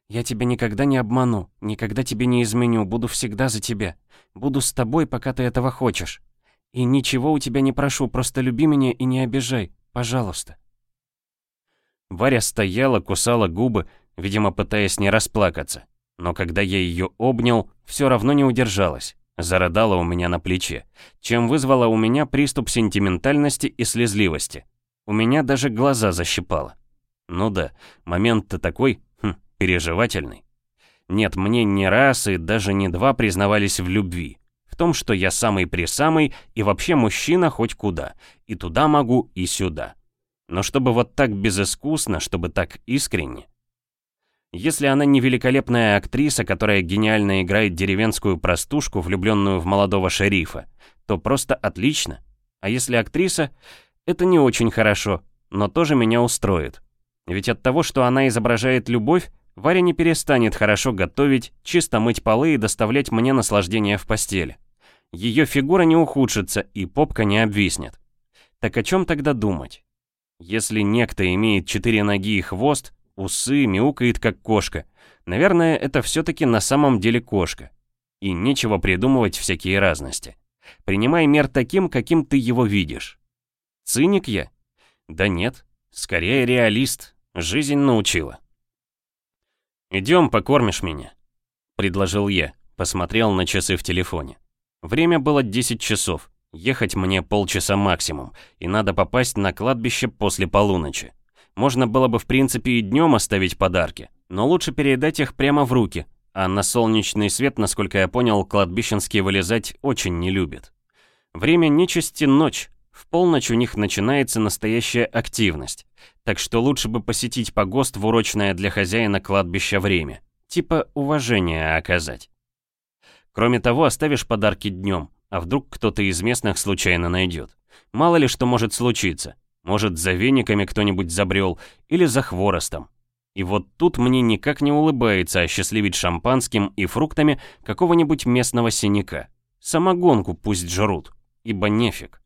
Я тебя никогда не обману, никогда тебе не изменю, буду всегда за тебя. Буду с тобой, пока ты этого хочешь. И ничего у тебя не прошу, просто люби меня и не обижай, пожалуйста. Варя стояла, кусала губы, видимо, пытаясь не расплакаться. Но когда я ее обнял, все равно не удержалась. Зарыдала у меня на плече, чем вызвала у меня приступ сентиментальности и слезливости. У меня даже глаза защипало. Ну да, момент-то такой, хм, переживательный. Нет, мне не раз и даже не два признавались в любви. В том, что я самый-присамый и вообще мужчина хоть куда. И туда могу, и сюда. Но чтобы вот так безыскусно, чтобы так искренне. Если она не великолепная актриса, которая гениально играет деревенскую простушку, влюбленную в молодого шерифа, то просто отлично. А если актриса, это не очень хорошо, но тоже меня устроит. Ведь от того, что она изображает любовь, Варя не перестанет хорошо готовить, чисто мыть полы и доставлять мне наслаждение в постели. Ее фигура не ухудшится и попка не обвиснет. Так о чем тогда думать? Если некто имеет четыре ноги и хвост, усы, мяукает как кошка, наверное, это все-таки на самом деле кошка. И нечего придумывать всякие разности. Принимай мир таким, каким ты его видишь. Циник я? Да нет, скорее реалист. Жизнь научила. «Идем, покормишь меня», — предложил я, посмотрел на часы в телефоне. Время было 10 часов, ехать мне полчаса максимум, и надо попасть на кладбище после полуночи. Можно было бы в принципе и днем оставить подарки, но лучше передать их прямо в руки, а на солнечный свет, насколько я понял, кладбищенские вылезать очень не любят. Время нечисти ночь, в полночь у них начинается настоящая активность, так что лучше бы посетить погост в урочное для хозяина кладбища время, типа уважения оказать. Кроме того, оставишь подарки днем, а вдруг кто-то из местных случайно найдет. Мало ли что может случиться. Может, за вениками кто-нибудь забрел или за хворостом. И вот тут мне никак не улыбается осчастливить шампанским и фруктами какого-нибудь местного синяка. Самогонку пусть жрут, ибо нефиг.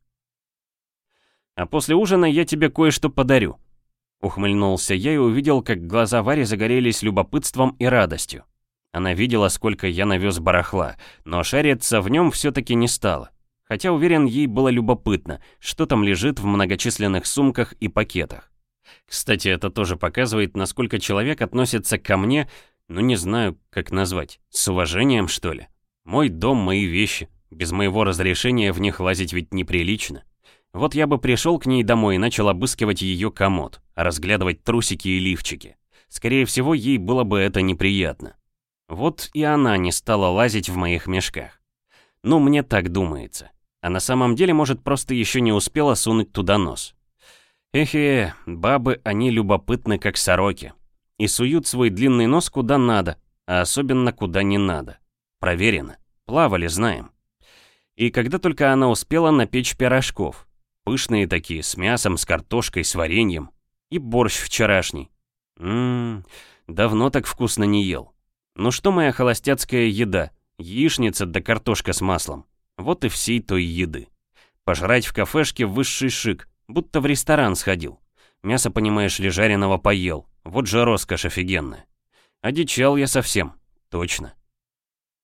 А после ужина я тебе кое-что подарю. Ухмыльнулся я и увидел, как глаза Вари загорелись любопытством и радостью. Она видела, сколько я навез барахла, но шариться в нем все-таки не стала. Хотя, уверен, ей было любопытно, что там лежит в многочисленных сумках и пакетах. Кстати, это тоже показывает, насколько человек относится ко мне, ну не знаю, как назвать, с уважением, что ли. Мой дом, мои вещи. Без моего разрешения в них лазить ведь неприлично. Вот я бы пришел к ней домой и начал обыскивать ее комод, разглядывать трусики и лифчики. Скорее всего, ей было бы это неприятно. Вот и она не стала лазить в моих мешках. Ну, мне так думается. А на самом деле, может, просто еще не успела сунуть туда нос. Эхе, бабы, они любопытны, как сороки. И суют свой длинный нос куда надо, а особенно куда не надо. Проверено. Плавали, знаем. И когда только она успела напечь пирожков. Пышные такие, с мясом, с картошкой, с вареньем. И борщ вчерашний. Ммм, давно так вкусно не ел. Ну что моя холостяцкая еда? Яичница да картошка с маслом. Вот и всей той еды. Пожрать в кафешке высший шик, будто в ресторан сходил. Мясо, понимаешь ли, жареного поел. Вот же роскошь офигенная. Одичал я совсем, точно.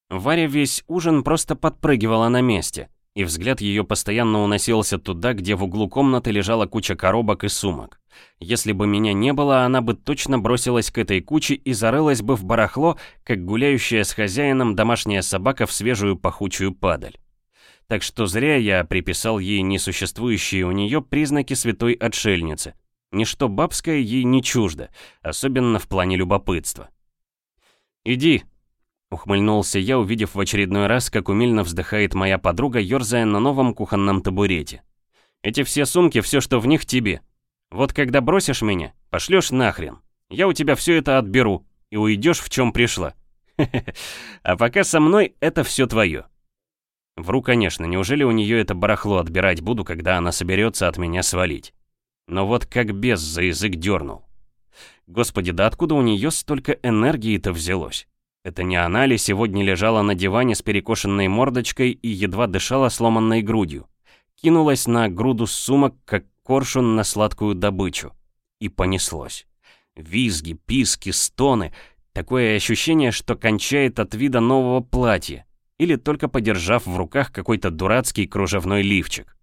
Варя весь ужин просто подпрыгивала на месте, и взгляд ее постоянно уносился туда, где в углу комнаты лежала куча коробок и сумок. Если бы меня не было, она бы точно бросилась к этой куче и зарылась бы в барахло, как гуляющая с хозяином домашняя собака в свежую пахучую падаль. Так что зря я приписал ей несуществующие у нее признаки святой отшельницы. Ничто бабское ей не чуждо, особенно в плане любопытства. «Иди», — ухмыльнулся я, увидев в очередной раз, как умильно вздыхает моя подруга, ерзая на новом кухонном табурете. «Эти все сумки, все, что в них, тебе. Вот когда бросишь меня, пошлешь нахрен. Я у тебя все это отберу и уйдешь в чем пришла. А пока со мной это все твое. Вру, конечно, неужели у нее это барахло отбирать буду, когда она соберется от меня свалить? Но вот как без за язык дернул. Господи, да откуда у нее столько энергии-то взялось? Это не она ли сегодня лежала на диване с перекошенной мордочкой и едва дышала сломанной грудью? Кинулась на груду сумок, как коршун на сладкую добычу. И понеслось. Визги, писки, стоны. Такое ощущение, что кончает от вида нового платья. Или только подержав в руках какой-то дурацкий кружевной лифчик.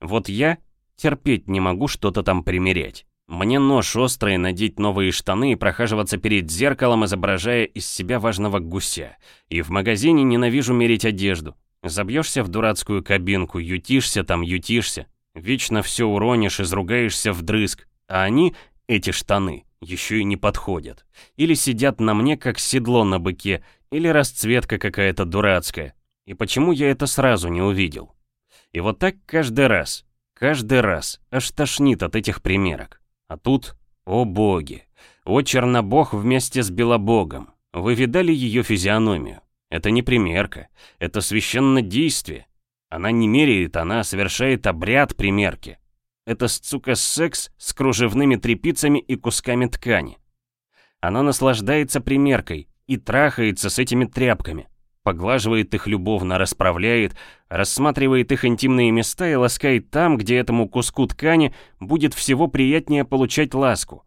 Вот я терпеть не могу что-то там примерять. Мне нож острый надеть новые штаны и прохаживаться перед зеркалом, изображая из себя важного гуся. И в магазине ненавижу мерить одежду. Забьешься в дурацкую кабинку, ютишься там, ютишься. Вечно все уронишь, изругаешься вдрызг, а они, эти штаны, еще и не подходят. Или сидят на мне, как седло на быке, или расцветка какая-то дурацкая. И почему я это сразу не увидел? И вот так каждый раз, каждый раз, аж тошнит от этих примерок. А тут, о боги, о чернобог вместе с белобогом. Вы видали ее физиономию? Это не примерка, это священное действие. Она не меряет, она совершает обряд примерки. Это сука секс с кружевными трепицами и кусками ткани. Она наслаждается примеркой и трахается с этими тряпками. Поглаживает их любовно, расправляет, рассматривает их интимные места и ласкает там, где этому куску ткани будет всего приятнее получать ласку.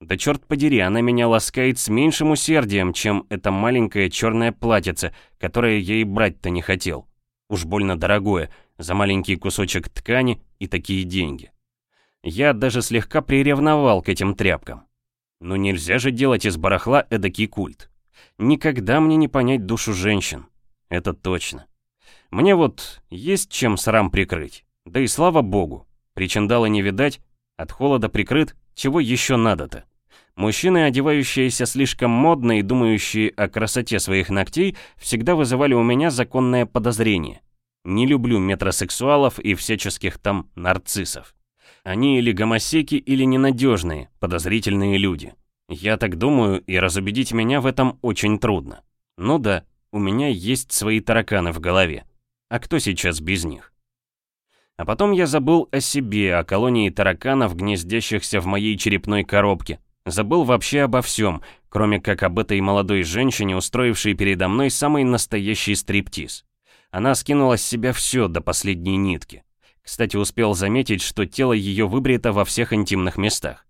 Да черт подери, она меня ласкает с меньшим усердием, чем это маленькое черное платьице, которое я и брать-то не хотел. Уж больно дорогое, за маленький кусочек ткани и такие деньги. Я даже слегка приревновал к этим тряпкам. Но нельзя же делать из барахла эдакий культ. Никогда мне не понять душу женщин. Это точно. Мне вот есть чем срам прикрыть. Да и слава богу. Причиндала не видать, от холода прикрыт, чего еще надо-то? Мужчины, одевающиеся слишком модно и думающие о красоте своих ногтей, всегда вызывали у меня законное подозрение. Не люблю метросексуалов и всяческих там нарциссов. Они или гомосеки, или ненадежные, подозрительные люди. Я так думаю, и разубедить меня в этом очень трудно. Ну да, у меня есть свои тараканы в голове. А кто сейчас без них? А потом я забыл о себе, о колонии тараканов, гнездящихся в моей черепной коробке, Забыл вообще обо всем, кроме как об этой молодой женщине, устроившей передо мной самый настоящий стриптиз. Она скинула с себя все до последней нитки. Кстати, успел заметить, что тело ее выбрито во всех интимных местах.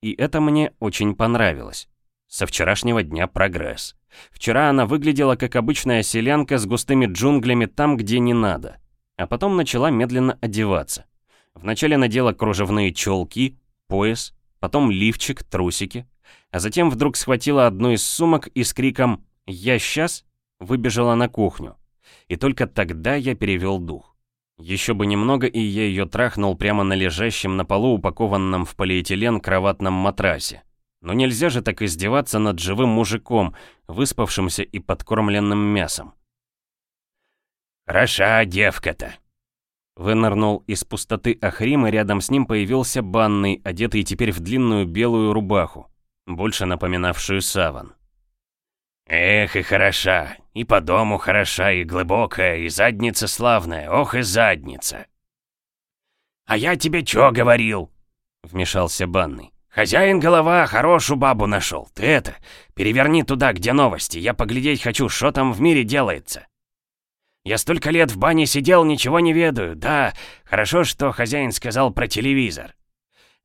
И это мне очень понравилось. Со вчерашнего дня прогресс. Вчера она выглядела как обычная селянка с густыми джунглями там, где не надо. А потом начала медленно одеваться. Вначале надела кружевные челки, пояс, потом лифчик, трусики, а затем вдруг схватила одну из сумок и с криком «Я сейчас!» выбежала на кухню. И только тогда я перевел дух. Еще бы немного, и я ее трахнул прямо на лежащем на полу упакованном в полиэтилен кроватном матрасе. Но нельзя же так издеваться над живым мужиком, выспавшимся и подкормленным мясом. «Хороша девка-то», Вынырнул из пустоты Ахрим, и рядом с ним появился банный, одетый теперь в длинную белую рубаху, больше напоминавшую саван. «Эх, и хороша, и по дому хороша, и глубокая, и задница славная, ох и задница!» «А я тебе чё говорил?» — вмешался банный. «Хозяин голова хорошую бабу нашел. Ты это, переверни туда, где новости, я поглядеть хочу, что там в мире делается». Я столько лет в бане сидел, ничего не ведаю. Да, хорошо, что хозяин сказал про телевизор.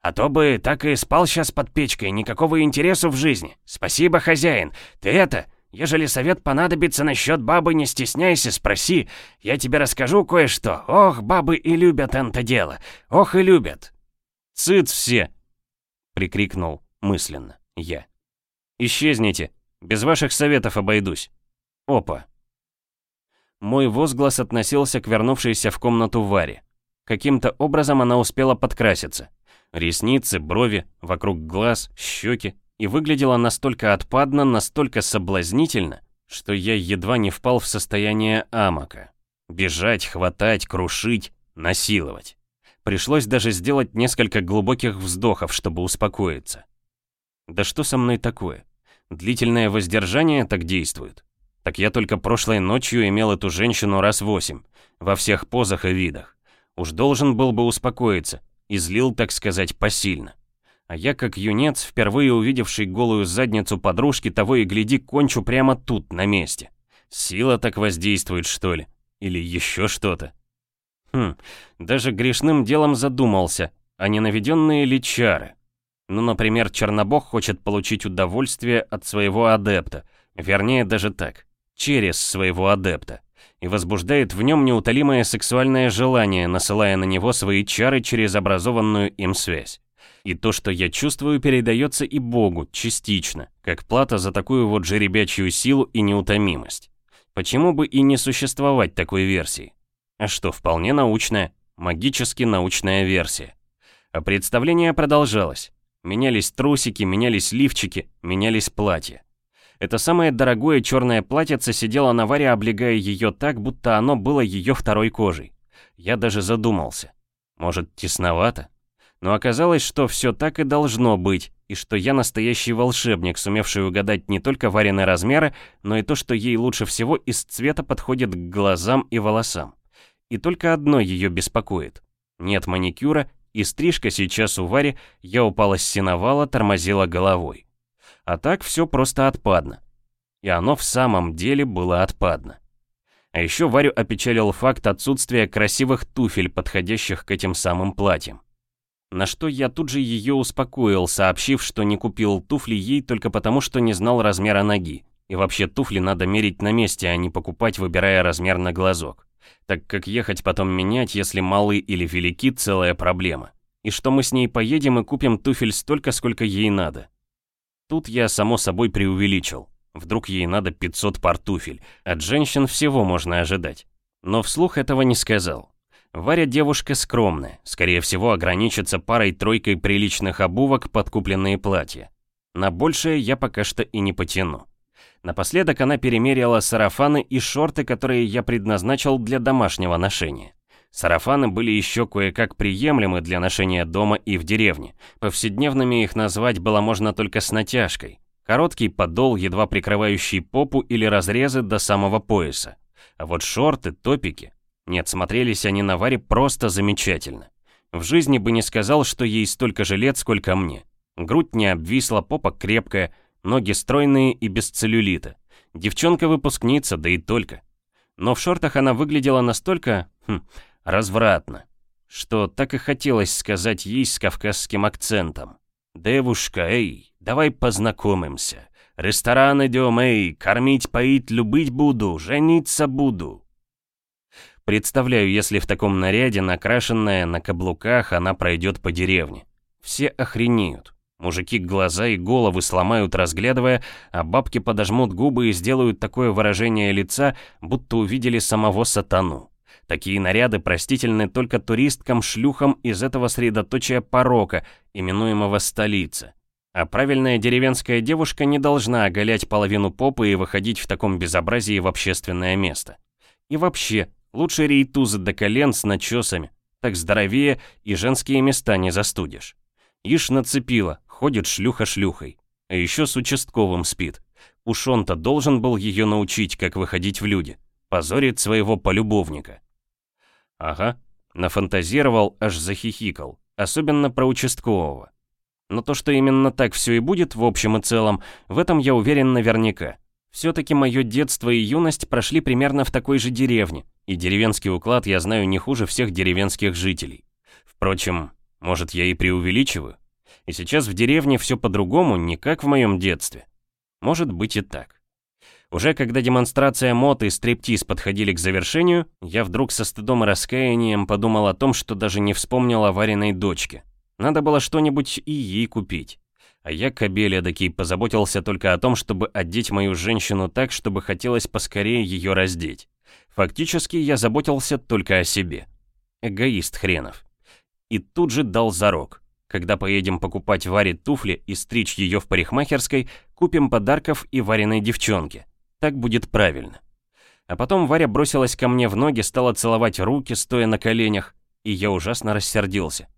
А то бы так и спал сейчас под печкой, никакого интересу в жизни. Спасибо, хозяин. Ты это, ежели совет понадобится насчет бабы, не стесняйся, спроси. Я тебе расскажу кое-что. Ох, бабы и любят это дело. Ох и любят. Цыц все! Прикрикнул мысленно я. Исчезните. Без ваших советов обойдусь. Опа. Мой возглас относился к вернувшейся в комнату Варе. Каким-то образом она успела подкраситься. Ресницы, брови, вокруг глаз, щеки. И выглядела настолько отпадно, настолько соблазнительно, что я едва не впал в состояние амока. Бежать, хватать, крушить, насиловать. Пришлось даже сделать несколько глубоких вздохов, чтобы успокоиться. Да что со мной такое? Длительное воздержание так действует. Так я только прошлой ночью имел эту женщину раз восемь, во всех позах и видах. Уж должен был бы успокоиться, излил, так сказать, посильно. А я, как юнец, впервые увидевший голую задницу подружки, того и гляди, кончу прямо тут, на месте. Сила так воздействует, что ли? Или еще что-то? Хм, даже грешным делом задумался, а не наведенные ли чары? Ну, например, Чернобог хочет получить удовольствие от своего адепта, вернее, даже так через своего адепта и возбуждает в нем неутолимое сексуальное желание, насылая на него свои чары через образованную им связь. И то, что я чувствую, передается и Богу, частично, как плата за такую вот жеребячую силу и неутомимость. Почему бы и не существовать такой версии? А что, вполне научная, магически научная версия. А представление продолжалось. Менялись трусики, менялись лифчики, менялись платья. Это самое дорогое черное платьице сидело на Варе, облегая ее так, будто оно было ее второй кожей. Я даже задумался. Может, тесновато? Но оказалось, что все так и должно быть, и что я настоящий волшебник, сумевший угадать не только Варины размеры, но и то, что ей лучше всего из цвета подходит к глазам и волосам. И только одно ее беспокоит. Нет маникюра, и стрижка сейчас у Вари, я упала с сеновала, тормозила головой. А так все просто отпадно. И оно в самом деле было отпадно. А еще Варю опечалил факт отсутствия красивых туфель, подходящих к этим самым платьям. На что я тут же ее успокоил, сообщив, что не купил туфли ей только потому, что не знал размера ноги. И вообще туфли надо мерить на месте, а не покупать, выбирая размер на глазок. Так как ехать потом менять, если малы или велики, целая проблема. И что мы с ней поедем и купим туфель столько, сколько ей надо. Тут я, само собой, преувеличил. Вдруг ей надо 500 пар туфель. От женщин всего можно ожидать. Но вслух этого не сказал. Варя девушка скромная, скорее всего ограничится парой-тройкой приличных обувок под купленные платья. На большее я пока что и не потяну. Напоследок она перемерила сарафаны и шорты, которые я предназначил для домашнего ношения. Сарафаны были еще кое-как приемлемы для ношения дома и в деревне. Повседневными их назвать было можно только с натяжкой. Короткий подол, едва прикрывающий попу или разрезы до самого пояса. А вот шорты, топики... Нет, смотрелись они на Варе просто замечательно. В жизни бы не сказал, что ей столько же лет, сколько мне. Грудь не обвисла, попа крепкая, ноги стройные и без целлюлита. Девчонка-выпускница, да и только. Но в шортах она выглядела настолько... Хм, развратно, что так и хотелось сказать ей с кавказским акцентом. «Девушка, эй, давай познакомимся. Ресторан идем, эй, кормить, поить, любить буду, жениться буду». Представляю, если в таком наряде, накрашенная на каблуках, она пройдет по деревне. Все охренеют. Мужики глаза и головы сломают, разглядывая, а бабки подожмут губы и сделают такое выражение лица, будто увидели самого сатану. Такие наряды простительны только туристкам-шлюхам из этого средоточия порока, именуемого столица. А правильная деревенская девушка не должна оголять половину попы и выходить в таком безобразии в общественное место. И вообще, лучше рейтузы до колен с начесами, так здоровее и женские места не застудишь. Ишь нацепила, ходит шлюха шлюхой. А еще с участковым спит. Уж он-то должен был ее научить, как выходить в люди. Позорит своего полюбовника. Ага, нафантазировал, аж захихикал. Особенно про участкового. Но то, что именно так все и будет, в общем и целом, в этом я уверен наверняка. Все-таки мое детство и юность прошли примерно в такой же деревне, и деревенский уклад я знаю не хуже всех деревенских жителей. Впрочем, может я и преувеличиваю? И сейчас в деревне все по-другому, не как в моем детстве. Может быть и так. Уже когда демонстрация мод и стриптиз подходили к завершению, я вдруг со стыдом и раскаянием подумал о том, что даже не вспомнил о вареной дочке. Надо было что-нибудь и ей купить. А я, кобель эдакий, позаботился только о том, чтобы одеть мою женщину так, чтобы хотелось поскорее ее раздеть. Фактически я заботился только о себе. Эгоист хренов. И тут же дал зарок. Когда поедем покупать Варе туфли и стричь ее в парикмахерской, купим подарков и вареной девчонке. Так будет правильно. А потом Варя бросилась ко мне в ноги, стала целовать руки, стоя на коленях, и я ужасно рассердился.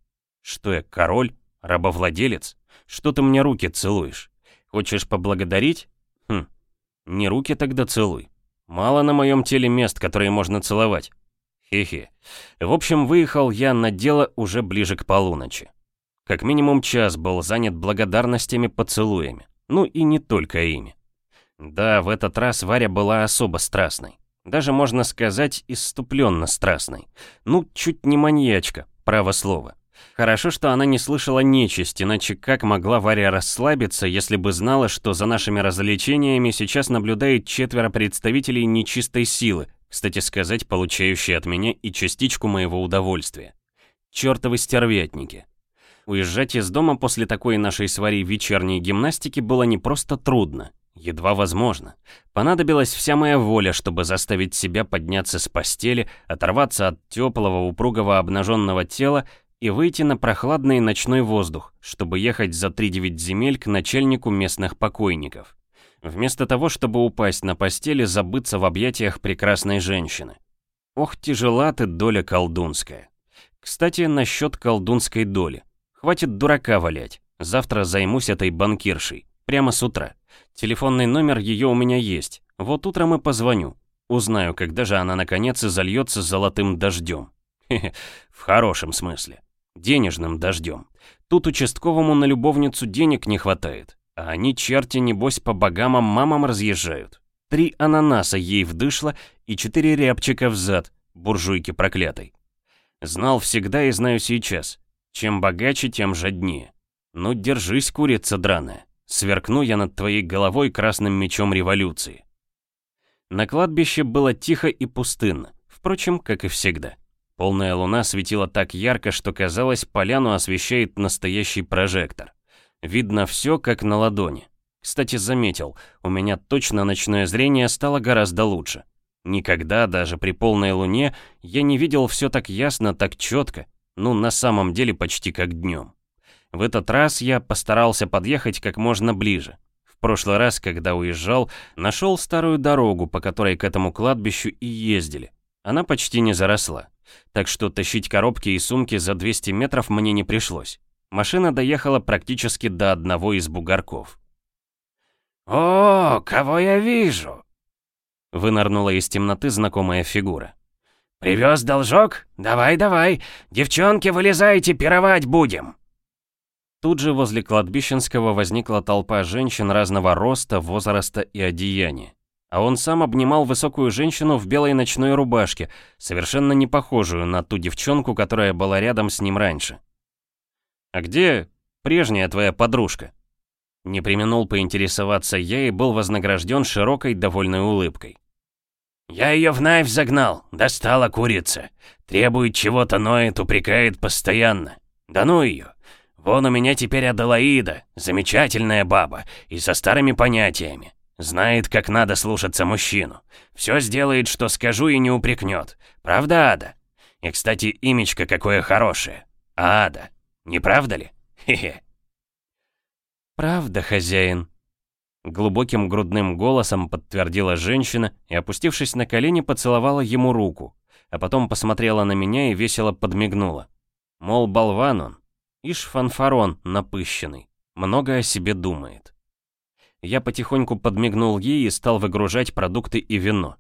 Что я, король? Рабовладелец? Что ты мне руки целуешь? Хочешь поблагодарить? Хм, не руки тогда целуй. Мало на моем теле мест, которые можно целовать. Хе-хе. В общем, выехал я на дело уже ближе к полуночи. Как минимум час был занят благодарностями поцелуями. Ну и не только ими. Да, в этот раз Варя была особо страстной. Даже, можно сказать, иступленно страстной. Ну, чуть не маньячка, право слово. Хорошо, что она не слышала нечисть, иначе как могла Варя расслабиться, если бы знала, что за нашими развлечениями сейчас наблюдает четверо представителей нечистой силы, кстати сказать, получающие от меня и частичку моего удовольствия. Чёртовы стервятники. Уезжать из дома после такой нашей с Варей вечерней гимнастики было не просто трудно, Едва возможно. Понадобилась вся моя воля, чтобы заставить себя подняться с постели, оторваться от теплого, упругого обнаженного тела и выйти на прохладный ночной воздух, чтобы ехать за 3-9 земель к начальнику местных покойников. Вместо того, чтобы упасть на постели, забыться в объятиях прекрасной женщины. Ох, тяжела ты доля колдунская. Кстати, насчет колдунской доли. Хватит дурака валять. Завтра займусь этой банкиршей. Прямо с утра. Телефонный номер ее у меня есть. Вот утром и позвоню. Узнаю, когда же она наконец и зальется золотым дождем. Хе-хе, в хорошем смысле. Денежным дождем. Тут участковому на любовницу денег не хватает. А они, черти, небось, по богамам мамам разъезжают. Три ананаса ей вдышло и четыре рябчика в зад, буржуйки проклятой. Знал всегда и знаю сейчас. Чем богаче, тем жаднее. Ну, держись, курица драная. Сверкну я над твоей головой красным мечом революции. На кладбище было тихо и пустынно, впрочем, как и всегда. Полная луна светила так ярко, что казалось, поляну освещает настоящий прожектор. Видно все, как на ладони. Кстати, заметил, у меня точно ночное зрение стало гораздо лучше. Никогда, даже при полной луне, я не видел все так ясно, так четко, ну, на самом деле почти как днем. В этот раз я постарался подъехать как можно ближе. В прошлый раз, когда уезжал, нашел старую дорогу, по которой к этому кладбищу и ездили. Она почти не заросла. Так что тащить коробки и сумки за 200 метров мне не пришлось. Машина доехала практически до одного из бугорков. «О, кого я вижу?» Вынырнула из темноты знакомая фигура. «Привез должок? Давай-давай, девчонки, вылезайте, пировать будем!» Тут же возле кладбищенского возникла толпа женщин разного роста, возраста и одеяния. А он сам обнимал высокую женщину в белой ночной рубашке, совершенно не похожую на ту девчонку, которая была рядом с ним раньше. «А где прежняя твоя подружка?» Не применул поинтересоваться я и был вознагражден широкой довольной улыбкой. «Я ее в Найв загнал, достала курица. Требует чего-то, ноет, упрекает постоянно. Да ну ее. Вон у меня теперь Аделаида, замечательная баба, и со старыми понятиями. Знает, как надо слушаться мужчину. Все сделает, что скажу, и не упрекнет. Правда, Ада? И, кстати, имечко какое хорошее. Ада. Не правда ли? Хе-хе. «Правда, хозяин», Глубоким грудным голосом подтвердила женщина и, опустившись на колени, поцеловала ему руку, а потом посмотрела на меня и весело подмигнула. Мол, болван он, ишь фанфарон напыщенный, много о себе думает. Я потихоньку подмигнул ей и стал выгружать продукты и вино.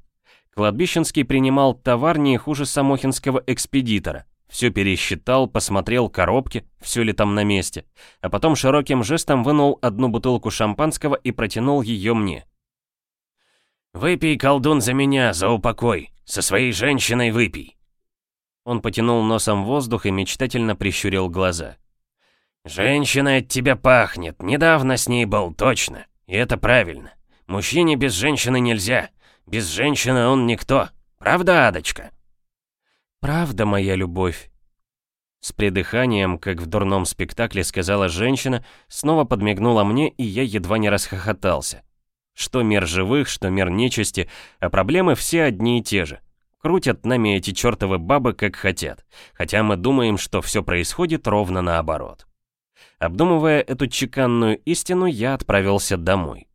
Кладбищенский принимал товар не хуже самохинского экспедитора, все пересчитал, посмотрел коробки, все ли там на месте, а потом широким жестом вынул одну бутылку шампанского и протянул ее мне. «Выпей, колдун, за меня, за упокой. Со своей женщиной выпей». Он потянул носом воздух и мечтательно прищурил глаза. «Женщина от тебя пахнет. Недавно с ней был, точно. И это правильно. Мужчине без женщины нельзя. Без женщины он никто. Правда, Адочка?» «Правда, моя любовь?» С придыханием, как в дурном спектакле, сказала женщина, снова подмигнула мне, и я едва не расхохотался. Что мир живых, что мир нечисти, а проблемы все одни и те же. Крутят нами эти чертовы бабы как хотят, хотя мы думаем, что все происходит ровно наоборот. Обдумывая эту чеканную истину, я отправился домой.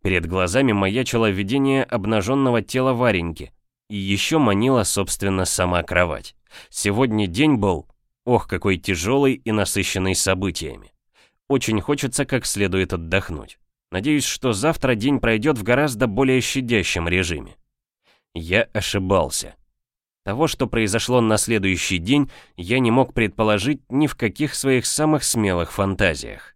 Перед глазами маячило видение обнаженного тела Вареньки, и еще манила, собственно, сама кровать. Сегодня день был, ох, какой тяжелый и насыщенный событиями. Очень хочется как следует отдохнуть. Надеюсь, что завтра день пройдет в гораздо более щадящем режиме. Я ошибался. Того, что произошло на следующий день, я не мог предположить ни в каких своих самых смелых фантазиях.